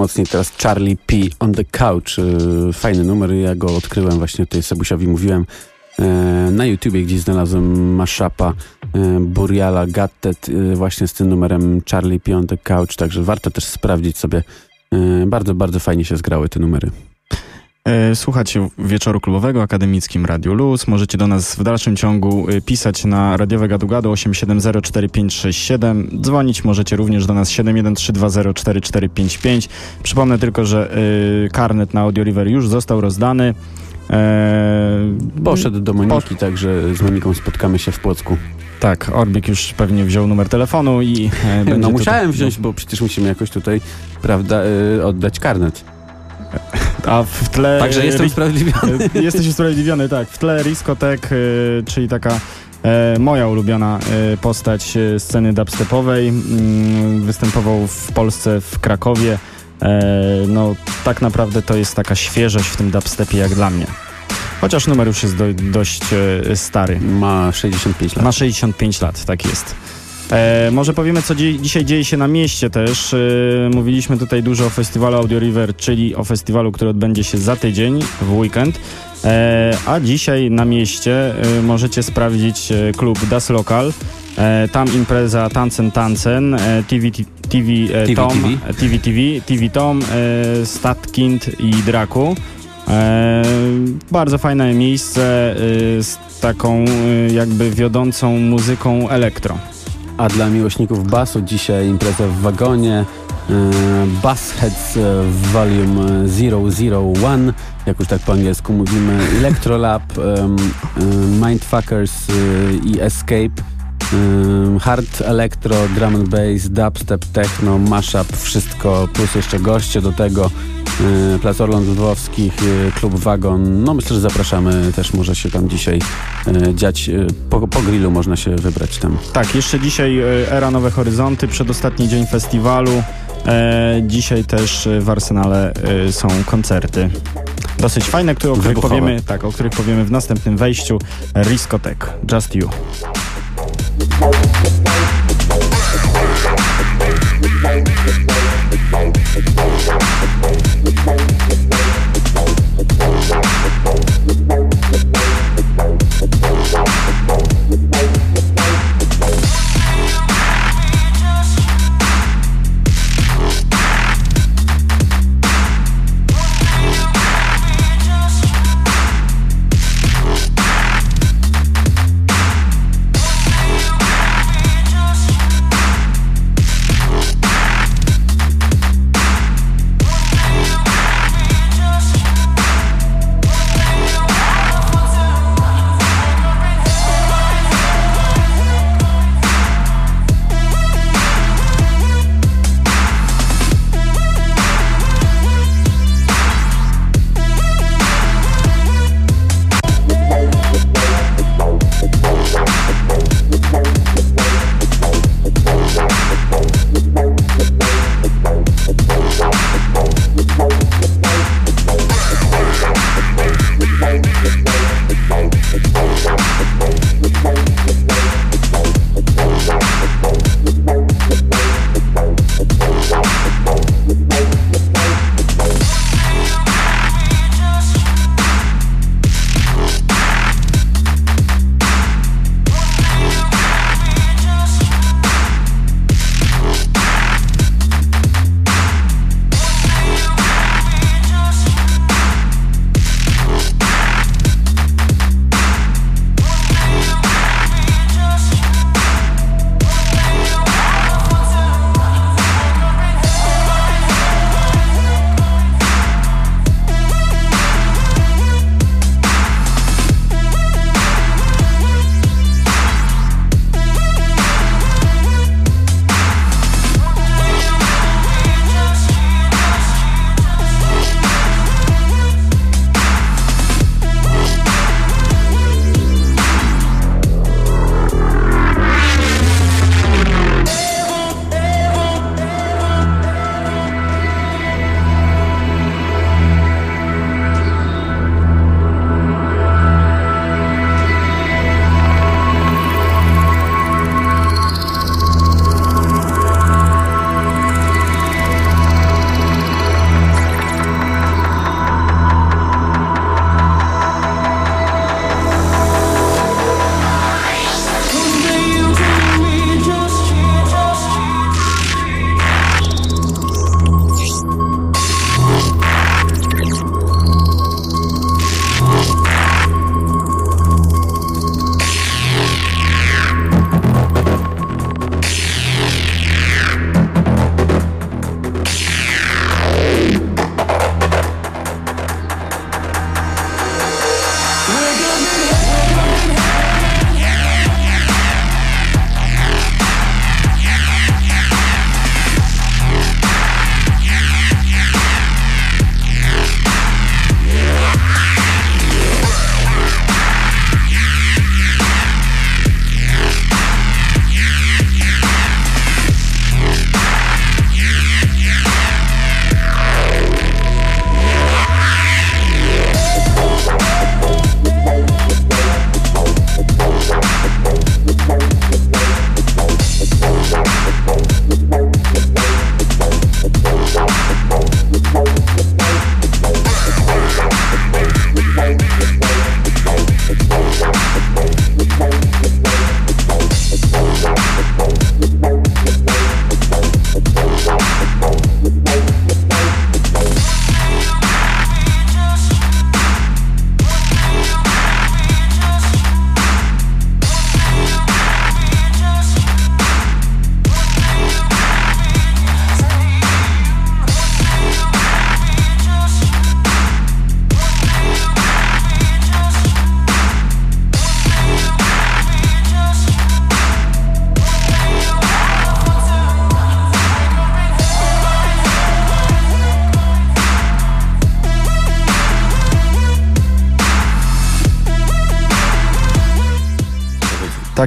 Mocniej teraz Charlie P. on the Couch. E, fajny numer, ja go odkryłem właśnie tutaj Sebusiowi mówiłem. E, na YouTubie gdzieś znalazłem mashupa e, Buriala Gattet e, właśnie z tym numerem Charlie P. on the Couch, także warto też sprawdzić sobie. E, bardzo, bardzo fajnie się zgrały te numery. E, Słuchacie wieczoru klubowego Akademickim Radiu Luz. Możecie do nas w dalszym ciągu e, pisać na radiowe gadu gadu 8704567. Dzwonić możecie również do nas 713204455. Przypomnę tylko, że y, karnet na Audio River już został rozdany. E, Poszedł do Moniki, także z Moniką spotkamy się w Płocku. Tak, Orbik już pewnie wziął numer telefonu i e, No musiałem tutaj- wziąć, bo przecież musimy jakoś tutaj, prawda, y, oddać karnet. A w tle... Także jestem usprawiedliwiony. Jesteś usprawiedliwiony, tak. W tle Riskotek, y, czyli taka e, moja ulubiona e, postać e, sceny dubstepowej. Mm, występował w Polsce, w Krakowie. E, no, tak naprawdę to jest taka świeżość w tym dubstepie jak dla mnie. Chociaż numer już jest do, dość e, stary. Ma 65 lat. Ma 65 lat, tak jest. E, może powiemy, co dzisiaj dzieje się na mieście też. E, mówiliśmy tutaj dużo o festiwalu Audio River, czyli o festiwalu, który odbędzie się za tydzień, w weekend. E, a dzisiaj na mieście e, możecie sprawdzić e, klub Das Local. E, tam impreza Tancen Tancen, TV, TV, TV, Tom, TV. TV, TV, TV Tom, Statkind i Draku. E, bardzo fajne miejsce e, z taką e, jakby wiodącą muzyką elektro. A dla miłośników basu dzisiaj impreza w wagonie. y, Bassheads y, Volume 001, jak już tak po angielsku mówimy, Electrolab, Mindfuckers y, i Escape, Hard Electro, Drum and Bass, Dubstep, Techno, Mashup, wszystko, plus jeszcze goście do tego, Y, Plac Orląt Lwowskich, y, Klub Wagon. No myślę, że zapraszamy, też może się tam dzisiaj y, dziać. Po, po grillu można się wybrać tam. Tak, jeszcze dzisiaj Era Nowe Horyzonty, przedostatni dzień festiwalu. E, dzisiaj też w Arsenale e, są koncerty. Dosyć fajne, które, o, których powiemy, tak, o których powiemy w następnym wejściu. Riskotek, Just You.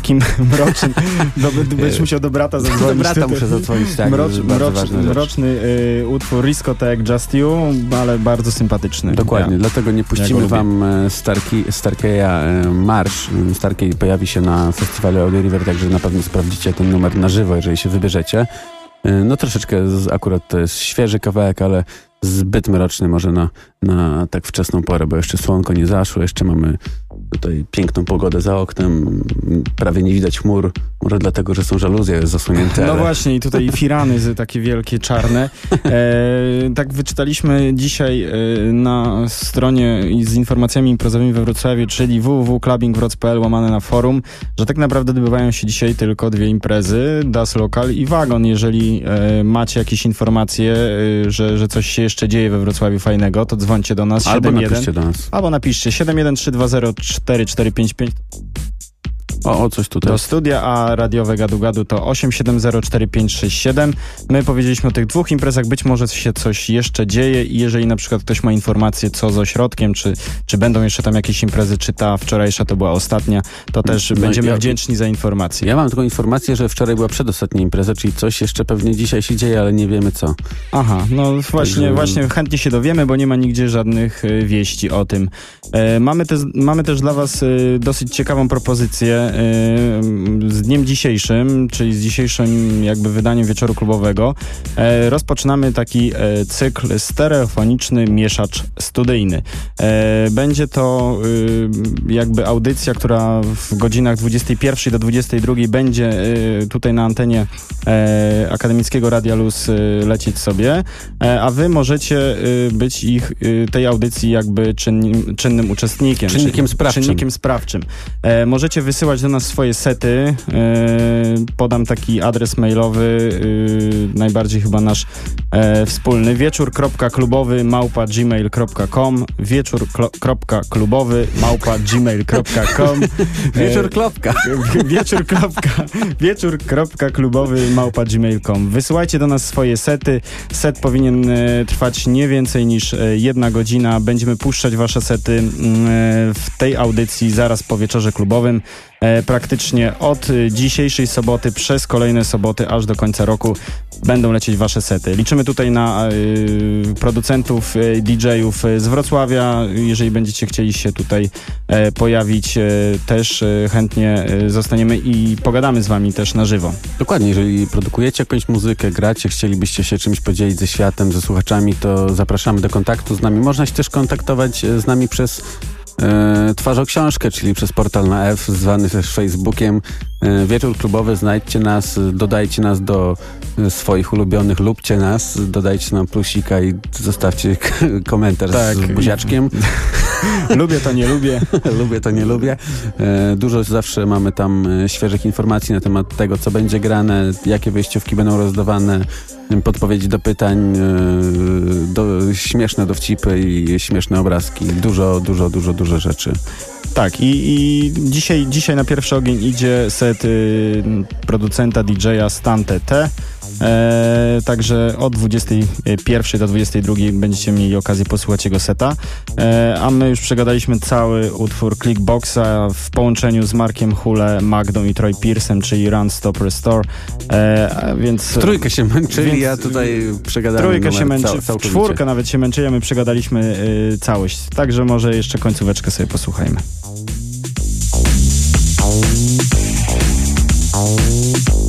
Takim mrocznym, do, będziesz musiał do brata zadzwonić. Do brata muszę zadzwonić, tak. Mrocz, mrocz, mroczny y, utwór Riscotek Just You, ale bardzo sympatyczny. Dokładnie, Ja. dlatego nie Ja puścimy go wam e, Starki, Starkeya e, Marsz. Starkey pojawi się na festiwalu Audio River, także na pewno sprawdzicie ten numer na żywo, jeżeli się wybierzecie. E, No troszeczkę, z, akurat to jest świeży kawałek, ale zbyt mroczny może na, na tak wczesną porę, bo jeszcze słonko nie zaszło, jeszcze mamy tutaj piękną pogodę za oknem, prawie nie widać chmur, może dlatego, że są żaluzje zasłonięte. No ale- właśnie, i tutaj firany z takie wielkie, czarne. E, tak wyczytaliśmy dzisiaj e, na stronie z informacjami imprezowymi we Wrocławiu, czyli www.clubbingwroc.pl łamane na forum, że tak naprawdę odbywają się dzisiaj tylko dwie imprezy, Das Lokal i Wagon. Jeżeli e, macie jakieś informacje, e, że, że coś się jeszcze dzieje we Wrocławiu fajnego, to dzwońcie do nas Albo 71 napiszcie do nas. Albo napiszcie 713204455 O, o coś tutaj. do studia, a radiowe gadu gadu to 8704567. My powiedzieliśmy o tych dwóch imprezach, być może się coś jeszcze dzieje i jeżeli na przykład ktoś ma informację co z ośrodkiem, czy, czy będą jeszcze tam jakieś imprezy, czy ta wczorajsza to była ostatnia, to też No, będziemy ja- wdzięczni za informacje. Ja mam tylko informację, że wczoraj była przedostatnia impreza, czyli coś jeszcze pewnie dzisiaj się dzieje, ale nie wiemy co. Aha, no właśnie, właśnie chętnie się dowiemy, bo nie ma nigdzie żadnych e, wieści o tym. E, mamy, te, mamy też dla Was e, dosyć ciekawą propozycję z dniem dzisiejszym, czyli z dzisiejszym jakby wydaniem wieczoru klubowego. E, rozpoczynamy taki e, cykl stereofoniczny mieszacz studyjny. E, będzie to e, jakby audycja, która w godzinach 21 do 22 będzie tutaj na antenie Akademickiego Radia Luz lecieć sobie, a wy możecie być ich tej audycji jakby czynnym, czynnym uczestnikiem. Czynnikiem sprawczym. Czynnikiem sprawczym. Możecie wysyłać do nas swoje sety. E, podam taki adres mailowy, e, najbardziej chyba nasz e, wspólny. Wieczór.klubowy małpa gmail.com Wieczór.klubowy małpa gmail.com Wieczór klopka. wieczór. kropka- Wieczór. kropka klubowy małpa gmail.com. Wysyłajcie do nas swoje sety. Set powinien e, trwać nie więcej niż e, jedna godzina. Będziemy puszczać wasze sety mm, e, w tej audycji zaraz po wieczorze klubowym. E, praktycznie od dzisiejszej soboty przez kolejne soboty aż do końca roku będą lecieć wasze sety. Liczymy tutaj na e, producentów, e, DJ-ów z Wrocławia. Jeżeli będziecie chcieli się tutaj pojawić, też chętnie zostaniemy i pogadamy z wami też na żywo. Dokładnie, jeżeli produkujecie jakąś muzykę, gracie, chcielibyście się czymś podzielić ze światem, ze słuchaczami, to zapraszamy do kontaktu z nami. Można się też kontaktować z nami przez e, twarzoksiążkę, czyli przez portal na F, zwany też Facebookiem. E, wieczór klubowy, znajdźcie nas, dodajcie nas do e, swoich ulubionych, lubcie nas, dodajcie nam plusika i zostawcie komentarz Tak. z buziaczkiem. lubię to, nie lubię. lubię to, nie lubię. E, dużo zawsze mamy tam świeżych informacji na temat tego, co będzie grane, jakie wyjściówki będą rozdawane, podpowiedzi do pytań, do, śmieszne dowcipy i śmieszne obrazki. Dużo, dużo, dużo, dużo rzeczy. Tak, i, i dzisiaj, dzisiaj na pierwszy ogień idzie set y, producenta DJ-a Stan TT. E, także od 21 do 22 będziecie mieli okazję posłuchać jego seta. E, a my już przegadaliśmy cały utwór Clickboxa w połączeniu z Markiem Hule, Magdą i Troy Pearsem, czyli Run, Stop, Restore. E, więc... W trójkę się męczyli, Więc- ja tutaj przegadałem Trójkę się męczy, cał- czwórkę nawet się męczy, a my przegadaliśmy y, całość. Także może jeszcze końcóweczkę sobie posłuchajmy. Thank you.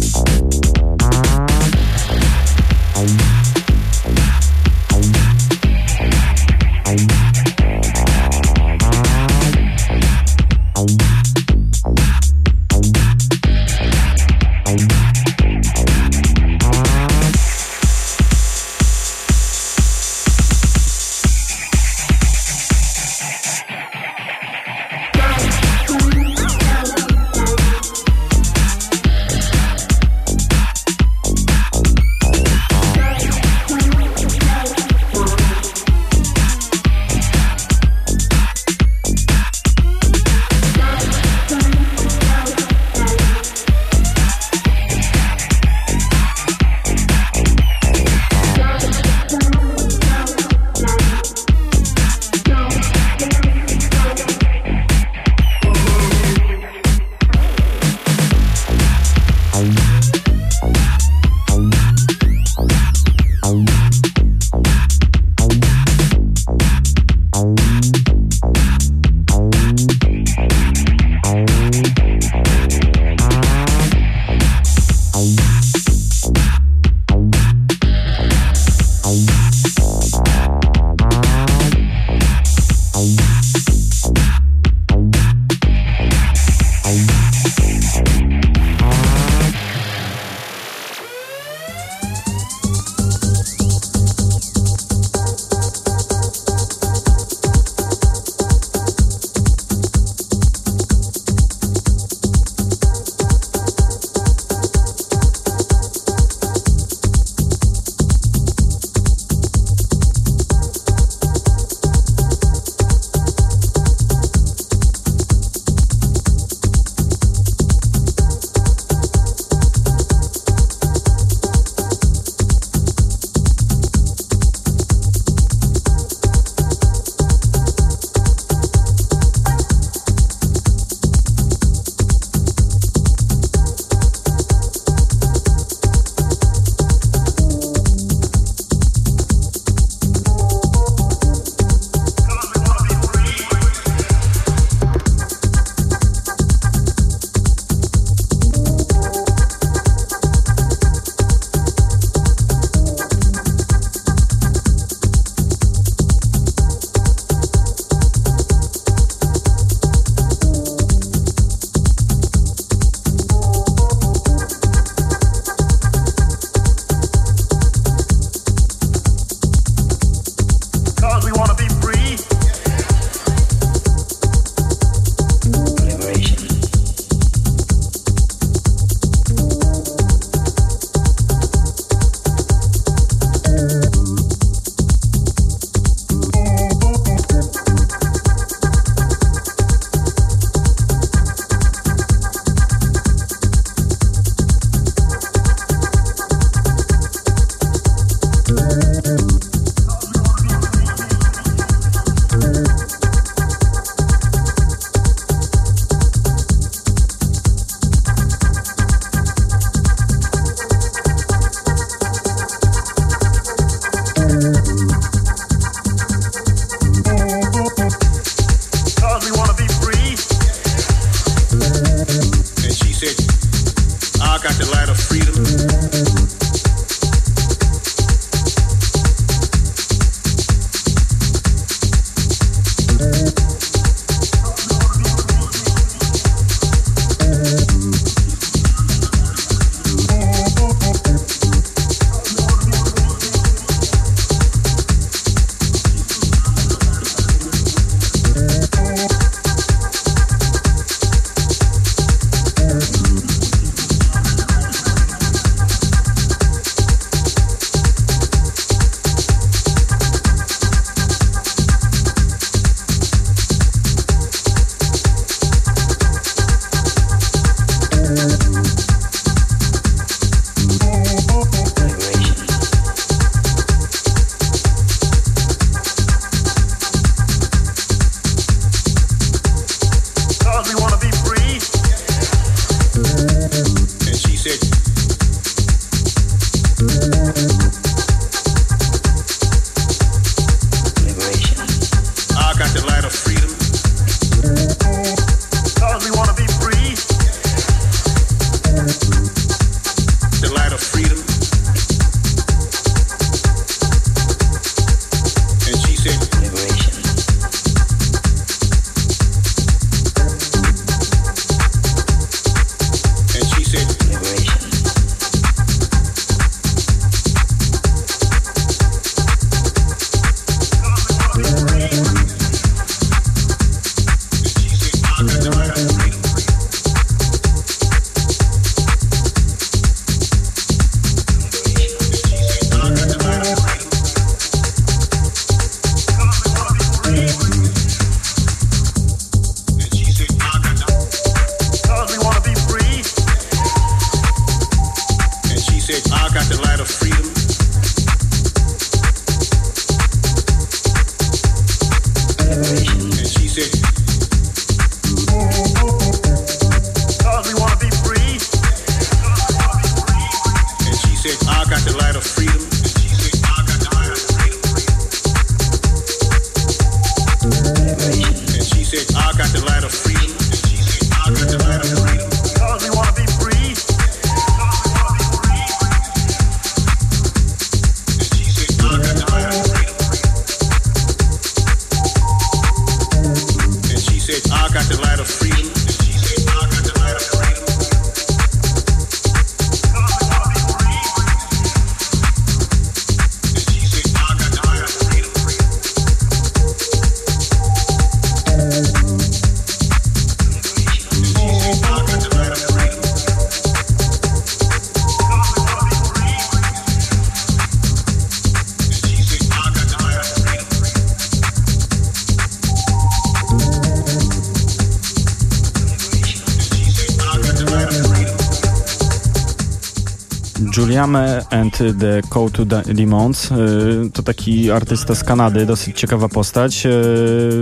Juliame and the Code Demons. y, To taki artysta z Kanady, dosyć ciekawa postać. Y,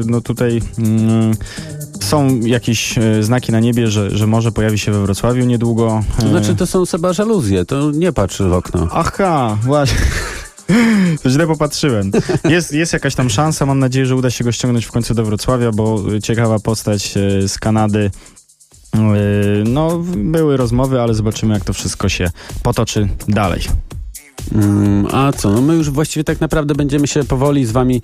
No tutaj mm, są jakieś y, znaki na niebie, że, że może pojawi się we Wrocławiu niedługo. To znaczy, to są seba żaluzje, to nie patrz w okno. Aha, właśnie. To źle popatrzyłem. Jest, jest jakaś tam szansa, mam nadzieję, że uda się go ściągnąć w końcu do Wrocławia, bo ciekawa postać z Kanady. No, były rozmowy, ale zobaczymy, jak to wszystko się potoczy dalej. Mm, a co, no my już właściwie tak naprawdę będziemy się powoli z wami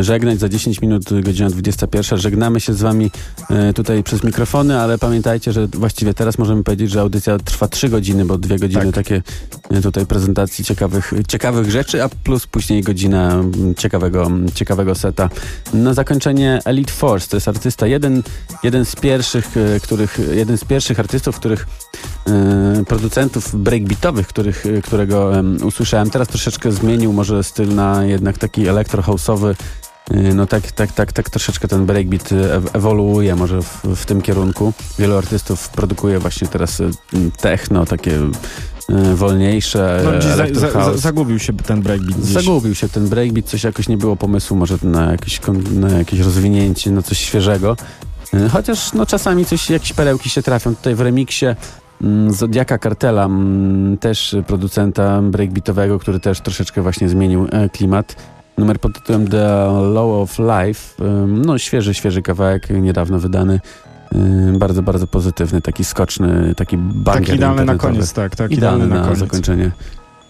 żegnać. Za 10 minut, y, godzina 21. Żegnamy się z wami e, tutaj przez mikrofony, ale pamiętajcie, że właściwie teraz możemy powiedzieć, że audycja trwa 3 godziny, bo dwie godziny takie e, tutaj prezentacji ciekawych, ciekawych rzeczy, a plus później godzina mm, ciekawego, ciekawego seta. Na zakończenie Elite Force, to jest artysta, jeden, jeden z pierwszych, których, jeden z pierwszych artystów, których producentów breakbeatowych, których, którego em, usłyszałem. Teraz troszeczkę zmienił może styl na jednak taki elektrohouse'owy. E, No tak, tak, tak, tak troszeczkę ten breakbeat ew- ewoluuje może w, w tym kierunku. Wielu artystów produkuje właśnie teraz e, techno, takie wolniejsze, No, za, za, zagubił się ten breakbeat gdzieś. Zagubił się ten breakbeat, coś jakoś nie było pomysłu może na jakieś, na jakieś rozwinięcie, na coś świeżego. Y, Chociaż no, czasami coś, jakieś perełki się trafią. Tutaj w remiksie mm, Zodiaka Kartela, mm, też producenta breakbeatowego, który też troszeczkę właśnie zmienił e, klimat. Numer pod tytułem The Law of Life. No świeży, świeży kawałek, niedawno wydany. bardzo, bardzo pozytywny, taki skoczny, taki banger Tak idealny na koniec, tak, tak Idealny idealny na, na koniec. zakończenie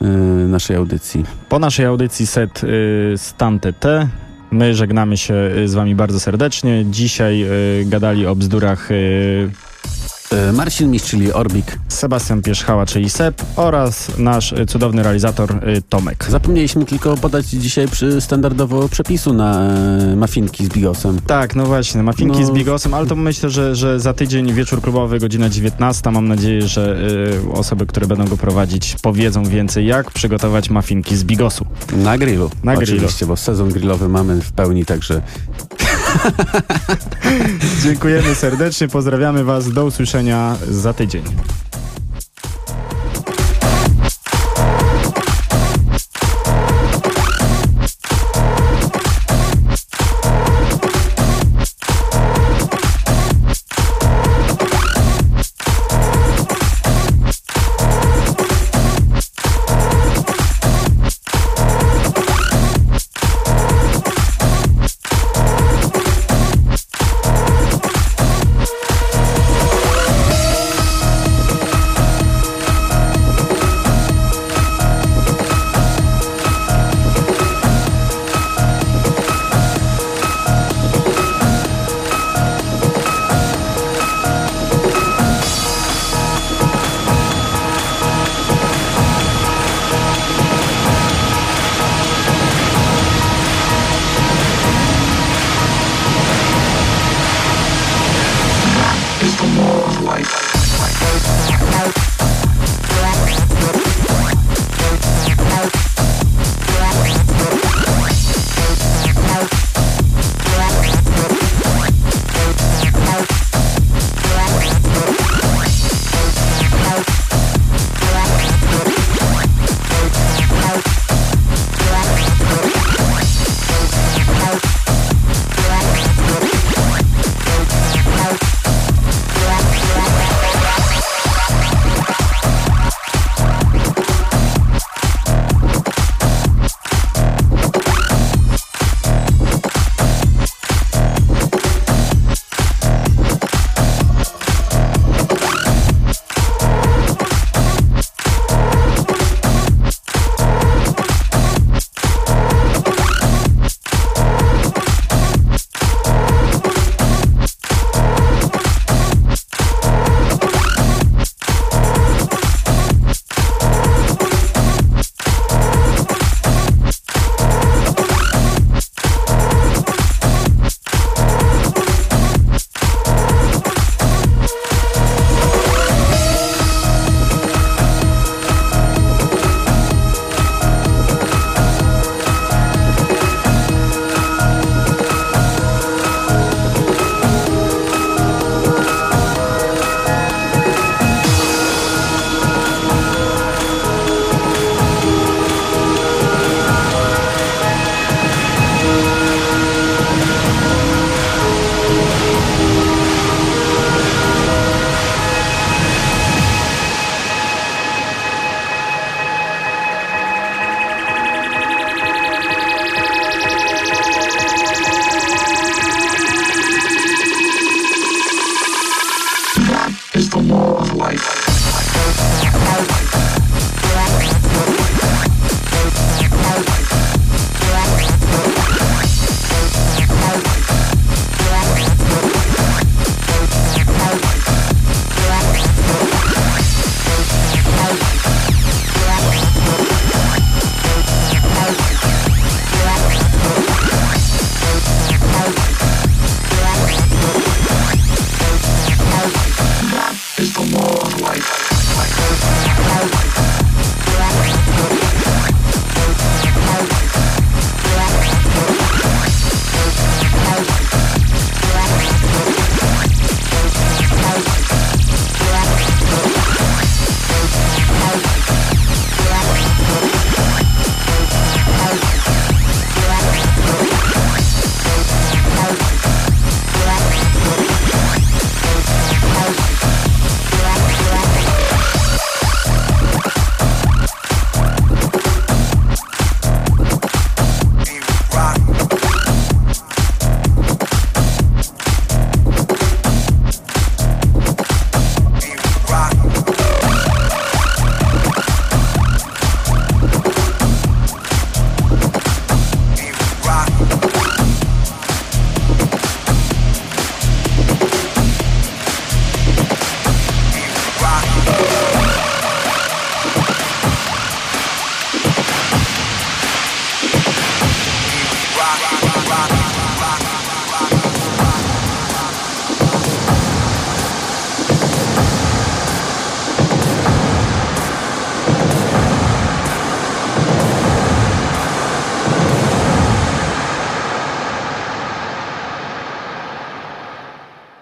y, naszej audycji. Po naszej audycji set y, Stante T. My żegnamy się y, z wami bardzo serdecznie. Dzisiaj y, gadali o bzdurach Y, Marcin Mistrz, czyli Orbik. Sebastian Pierzchała, czyli Seb oraz nasz y, cudowny realizator y, Tomek. Zapomnieliśmy tylko podać dzisiaj przy standardowo przepisu na e, mafinki z bigosem. Tak, no właśnie, mafinki No. z bigosem, ale to myślę, że, że za tydzień wieczór klubowy, godzina 19. Mam nadzieję, że y, osoby, które będą go prowadzić, powiedzą więcej, jak przygotować mafinki z bigosu. Na grillu. Na grillu. Oczywiście, bo sezon grillowy mamy w pełni, także Dziękujemy serdecznie, pozdrawiamy Was, do usłyszenia za tydzień.